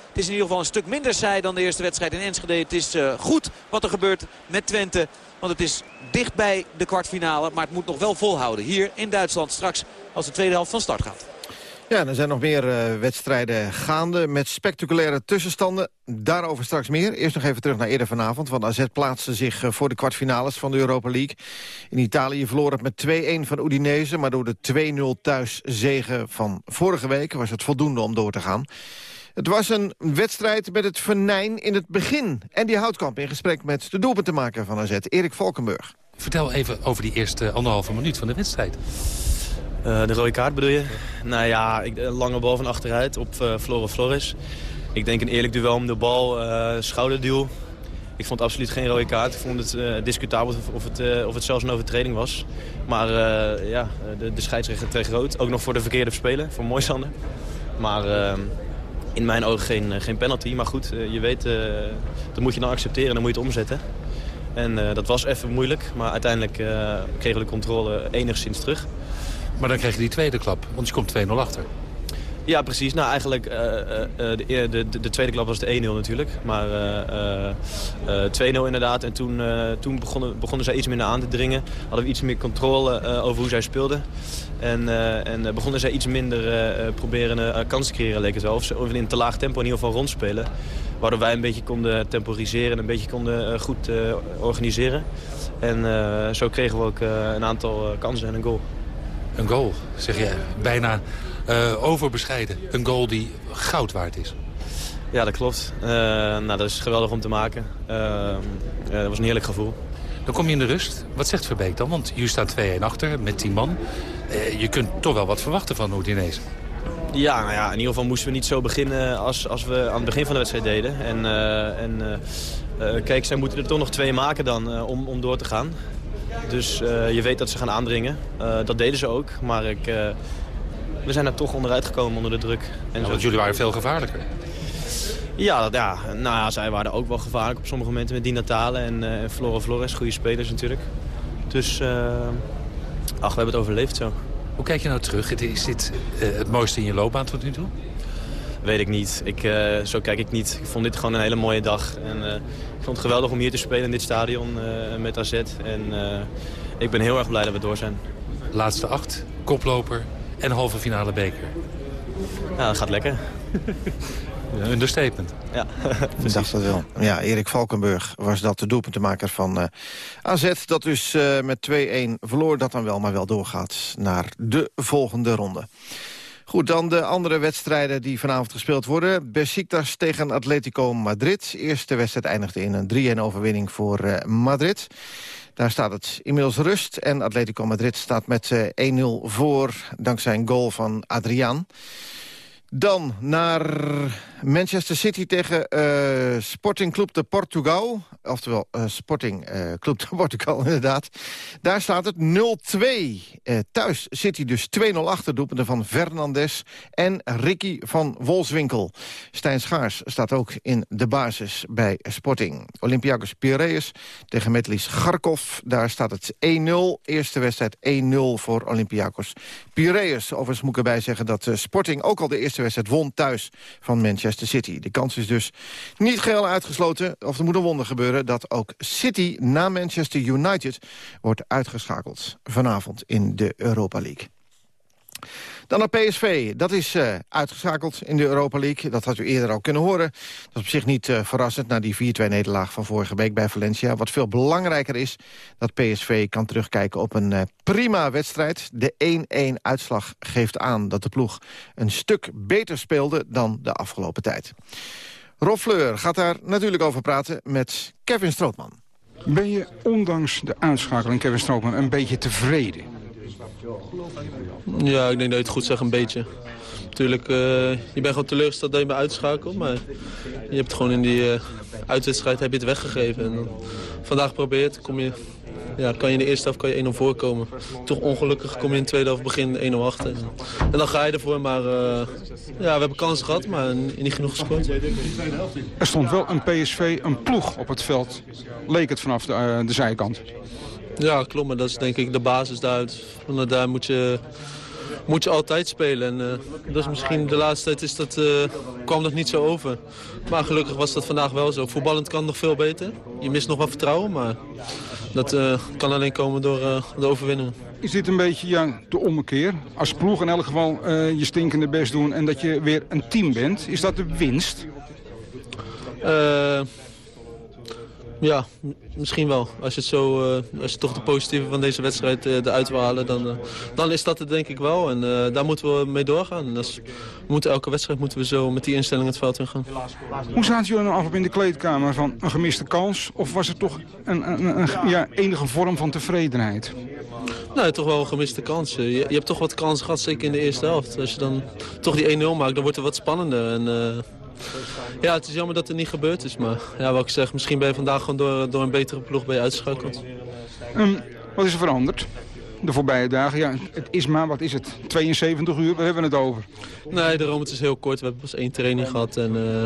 Het is in ieder geval een stuk minder saai dan de eerste wedstrijd in Enschede. Het is uh, goed wat er gebeurt met Twente. Want het is dicht bij de kwartfinale. Maar het moet nog wel volhouden. Hier in Duitsland straks als de tweede helft van start gaat. Ja, er zijn nog meer uh, wedstrijden gaande met spectaculaire tussenstanden. Daarover straks meer. Eerst nog even terug naar eerder vanavond. Want AZ plaatste zich uh, voor de kwartfinales van de Europa League. In Italië verloor het met 2-1 van Udinese. Maar door de 2-0 thuiszegen van vorige week was het voldoende om door te gaan. Het was een wedstrijd met het venijn in het begin. En die Houtkamp in gesprek met de doelpuntenmaker van AZ, Erik Valkenburg. Vertel even over die eerste anderhalve minuut van de wedstrijd. Uh, de rode kaart bedoel je? Nou ja, ik, lange bal van achteruit op uh, Flore Flores. Ik denk een eerlijk duel om de bal, uh, schouderduel. Ik vond absoluut geen rode kaart. Ik vond het discutabel of het, of het zelfs een overtreding was. Maar ja, de, de scheidsrechter kreeg rood. Ook nog voor de verkeerde speler, voor Moisander. Maar in mijn ogen geen, geen penalty. Maar goed, je weet, dat moet je dan accepteren en dan moet je het omzetten. En dat was even moeilijk, maar uiteindelijk kregen we de controle enigszins terug. Maar dan krijg je die tweede klap, want je komt 2-0 achter. Ja, precies. Nou, eigenlijk uh, uh, de, de, de, tweede klap was de 1-0 natuurlijk. Maar 2-0 inderdaad. En toen, toen begonnen, begonnen zij iets minder aan te dringen. Hadden we iets meer controle over hoe zij speelden. En, en begonnen zij iets minder proberen kansen te creëren, leek het wel. Of, of in een te laag tempo in ieder geval rondspelen. Waardoor wij een beetje konden temporiseren en een beetje konden goed organiseren. En zo kregen we ook een aantal kansen en een goal. Een goal, zeg je, bijna uh, overbescheiden. Een goal die goud waard is. Ja, dat klopt. Uh, nou, dat is geweldig om te maken. Uh, dat was een heerlijk gevoel. Dan kom je in de rust. Wat zegt Verbeek dan? Want jullie staan 2-1 achter met 10 man. je kunt toch wel wat verwachten van Oudinese. Ja, nou ja, in ieder geval moesten we niet zo beginnen als, als we aan het begin van de wedstrijd deden. En, en kijk, zij moeten er toch nog twee maken dan om, om door te gaan. Dus uh, je weet dat ze gaan aandringen. Uh, dat deden ze ook. Maar ik, uh, we zijn er toch onderuit gekomen onder de druk. En ja, want jullie waren veel gevaarlijker. Ja, ja, nou ja, zij waren ook wel gevaarlijk op sommige momenten met Di Natale en, en Flora Flores. Goede spelers natuurlijk. Dus, ach, we hebben het overleefd zo. Hoe kijk je nou terug? Is dit het mooiste in je loopbaan tot nu toe? Weet ik niet. Ik, uh, zo kijk ik niet. Ik vond dit gewoon een hele mooie dag. En, uh, ik vond het geweldig om hier te spelen in dit stadion uh, met AZ. En ik ben heel erg blij dat we door zijn. Laatste acht, koploper en halve finale beker. Ja, dat gaat lekker. Een understatement. Ja, ik dacht dat wel. Ja, Erik Valkenburg was dat de doelpuntenmaker van uh, AZ. Dat dus uh, met 2-1 verloor, dat dan wel, maar wel doorgaat naar de volgende ronde. Goed, dan de andere wedstrijden die vanavond gespeeld worden. Besiktas tegen Atletico Madrid. Eerste wedstrijd eindigde in een 3-1 overwinning voor uh, Madrid. Daar staat het inmiddels rust. En Atletico Madrid staat met uh, 1-0 voor dankzij een goal van Adriaan. Dan naar Manchester City tegen uh, Sporting Club de Portugal. Oftewel uh, Sporting uh, Club de Portugal, inderdaad. Daar staat het 0-2. thuis hij dus 2-0 achter doelpunten van Fernandes en Ricky van Wolfswinkel. Stijn Schaars staat ook in de basis bij Sporting. Olympiakos Piraeus tegen Metlis Garkov. Daar staat het 1-0. Eerste wedstrijd 1-0 voor Olympiakos Piraeus. Overigens moet ik erbij zeggen dat Sporting ook al de eerste wedstrijd won thuis van Manchester City. De kans is dus niet geheel uitgesloten, of er moet een wonder gebeuren... dat ook City na Manchester United wordt uitgeschakeld vanavond in de Europa League. Dan naar PSV. Dat is uh, uitgeschakeld in de Europa League. Dat had u eerder al kunnen horen. Dat is op zich niet uh, verrassend na die 4-2-nederlaag van vorige week bij Valencia. Wat veel belangrijker is dat PSV kan terugkijken op een uh, prima wedstrijd. De 1-1 uitslag geeft aan dat de ploeg een stuk beter speelde dan de afgelopen tijd. Rob Fleur gaat daar natuurlijk over praten met Kevin Strootman. Ben je ondanks de uitschakeling, Kevin Strootman, een beetje tevreden? Ja, ik denk dat je het goed zegt, een beetje. Natuurlijk, uh, je bent gewoon teleurgesteld dat je me uitschakelt. Maar je hebt gewoon in die uh, uitwedstrijd heb je het weggegeven. En vandaag geprobeerd, kom je, ja, kan je in de eerste helft kan je 1-0 voorkomen. Toch ongelukkig kom je in de tweede helft begin 1-0 achter. En dan ga je ervoor, maar uh, ja, we hebben kansen gehad, maar niet genoeg gescoord. Er stond wel een PSV, een ploeg op het veld, leek het vanaf de zijkant. Ja, klopt. Maar dat is denk ik de basis daaruit. Want daar moet je, moet je altijd spelen. En uh, dat is misschien de laatste tijd is dat, uh, kwam dat niet zo over. Maar gelukkig was dat vandaag wel zo. Voetballend kan nog veel beter. Je mist nog wat vertrouwen, maar dat uh, kan alleen komen door de overwinningen. Is dit een beetje ja, de ommekeer? Als ploeg in elk geval je stinkende best doen en dat je weer een team bent. Is dat de winst? Ja, misschien wel. Als je, het zo, uh, als je toch de positieve van deze wedstrijd uh, eruit wil halen, dan, uh, dan is dat het denk ik wel. En daar moeten we mee doorgaan. En we moeten, elke wedstrijd moeten we zo met die instelling het veld in gaan. Hoe zaten jullie nou af op in de kleedkamer van een gemiste kans? Of was het toch een, een, een, ja, enige vorm van tevredenheid? Nee, toch wel een gemiste kans. Je, je hebt toch wat kansen gehad, zeker in de eerste helft. Als je dan toch die 1-0 maakt, dan wordt het wat spannender. En, ja, het is jammer dat het niet gebeurd is. Maar ja, wat ik zeg, misschien ben je vandaag gewoon door, door een betere ploeg bij je uitgeschakeld. Um, wat is er veranderd? De voorbije dagen, ja, het is maar, wat is het, 72 uur, we hebben het over. Nee, daarom het is heel kort. We hebben pas één training gehad. En, uh,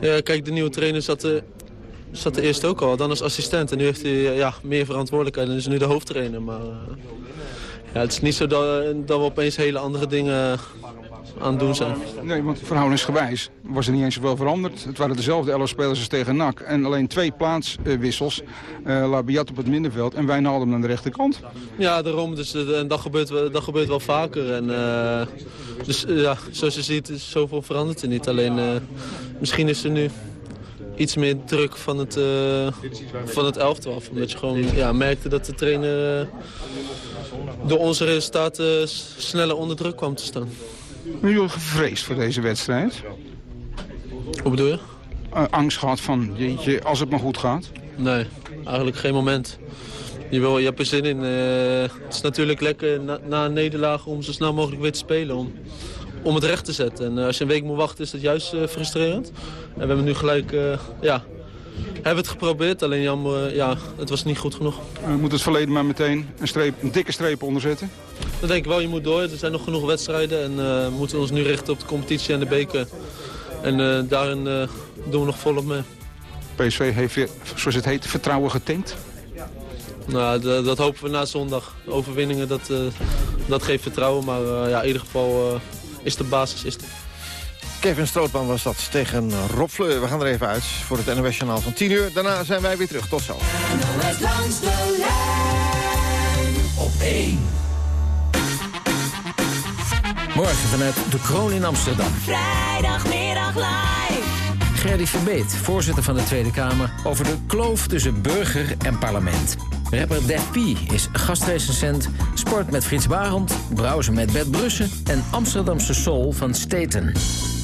ja, kijk, de nieuwe trainer zat, er, zat er eerst ook al, dan als assistent. En nu heeft hij ja, meer verantwoordelijkheid en is nu de hoofdtrainer. Maar uh, ja, het is niet zo dat, dat we opeens hele andere dingen aan het doen zijn. Nee, want verhoudingsgewijs was er niet eens zoveel veranderd. Het waren dezelfde elf spelers als tegen NAC. En alleen twee plaatswissels. Uh, Labiat op het middenveld en Wijnaldum aan de rechterkant. Ja, daarom. Dus, uh, dat, gebeurt, dat gebeurt wel vaker. En, uh, dus ja, zoals je ziet, is zoveel verandert er niet. Alleen misschien is er nu iets meer druk van het, uh, van het elftal af. Omdat je gewoon ja, merkte dat de trainer uh, door onze resultaten sneller onder druk kwam te staan. Ben jullie gevreesd voor deze wedstrijd? Hoe bedoel je? Uh, angst gehad van, jeetje, als het maar goed gaat? Nee, eigenlijk geen moment. Je, wil, je hebt er zin in. Uh, het is natuurlijk lekker na, na, een nederlaag om zo snel mogelijk weer te spelen. Om, om het recht te zetten. En uh, als je een week moet wachten is dat juist frustrerend. En we hebben nu gelijk, ja, hebben het geprobeerd. Alleen jammer, ja, het was niet goed genoeg. Uh, moet het verleden maar meteen een, streep, een dikke streep onderzetten? Dat denk ik wel. Je moet door. Er zijn nog genoeg wedstrijden. En uh, we moeten ons nu richten op de competitie en de beker. En uh, daarin doen we nog volop mee. PSV heeft weer, zoals het heet, vertrouwen getankt? Nou, dat hopen we na zondag. Overwinningen, dat, dat geeft vertrouwen. Maar ja, in ieder geval is de basis is de Kevin Strootman was dat tegen Rob Fleur. We gaan er even uit voor het NOS Journaal van 10 uur. Daarna zijn wij weer terug. Tot zo. NOS langs de lijn op 1. Morgen vanuit de Kroon in Amsterdam. Vrijdagmiddag live. Gerdy Verbeet, voorzitter van de Tweede Kamer... over de kloof tussen burger en parlement. Rapper Def P is gastrecensent, sport met Frits Barend... browsen met Bert Brussen en Amsterdamse Soul van Staten.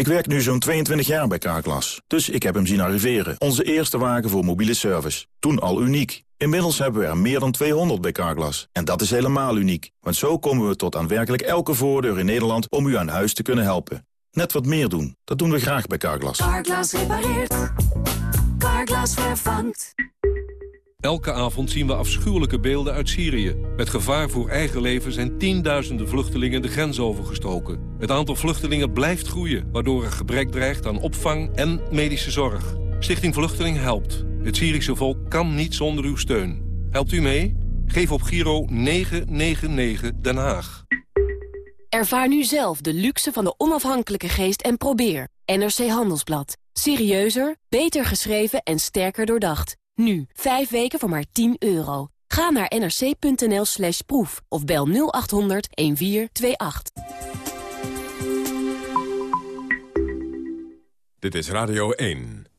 Ik werk nu zo'n 22 jaar bij Carglass, dus ik heb hem zien arriveren. Onze eerste wagen voor mobiele service. Toen al uniek. Inmiddels hebben we er meer dan 200 bij Carglass. En dat is helemaal uniek, want zo komen we tot aan werkelijk elke voordeur in Nederland om u aan huis te kunnen helpen. Net wat meer doen, dat doen we graag bij Carglass. Carglass repareert. Carglass vervangt. Elke avond zien we afschuwelijke beelden uit Syrië. Met gevaar voor eigen leven zijn tienduizenden vluchtelingen de grens overgestoken. Het aantal vluchtelingen blijft groeien, waardoor er gebrek dreigt aan opvang en medische zorg. Stichting Vluchteling helpt. Het Syrische volk kan niet zonder uw steun. Helpt u mee? Geef op Giro 999 Den Haag. Ervaar nu zelf de luxe van de onafhankelijke geest en probeer. NRC Handelsblad. Serieuzer, beter geschreven en sterker doordacht. Nu, 5 weken voor maar 10 euro. Ga naar nrc.nl slash proef of bel 0800 1428. Dit is Radio 1.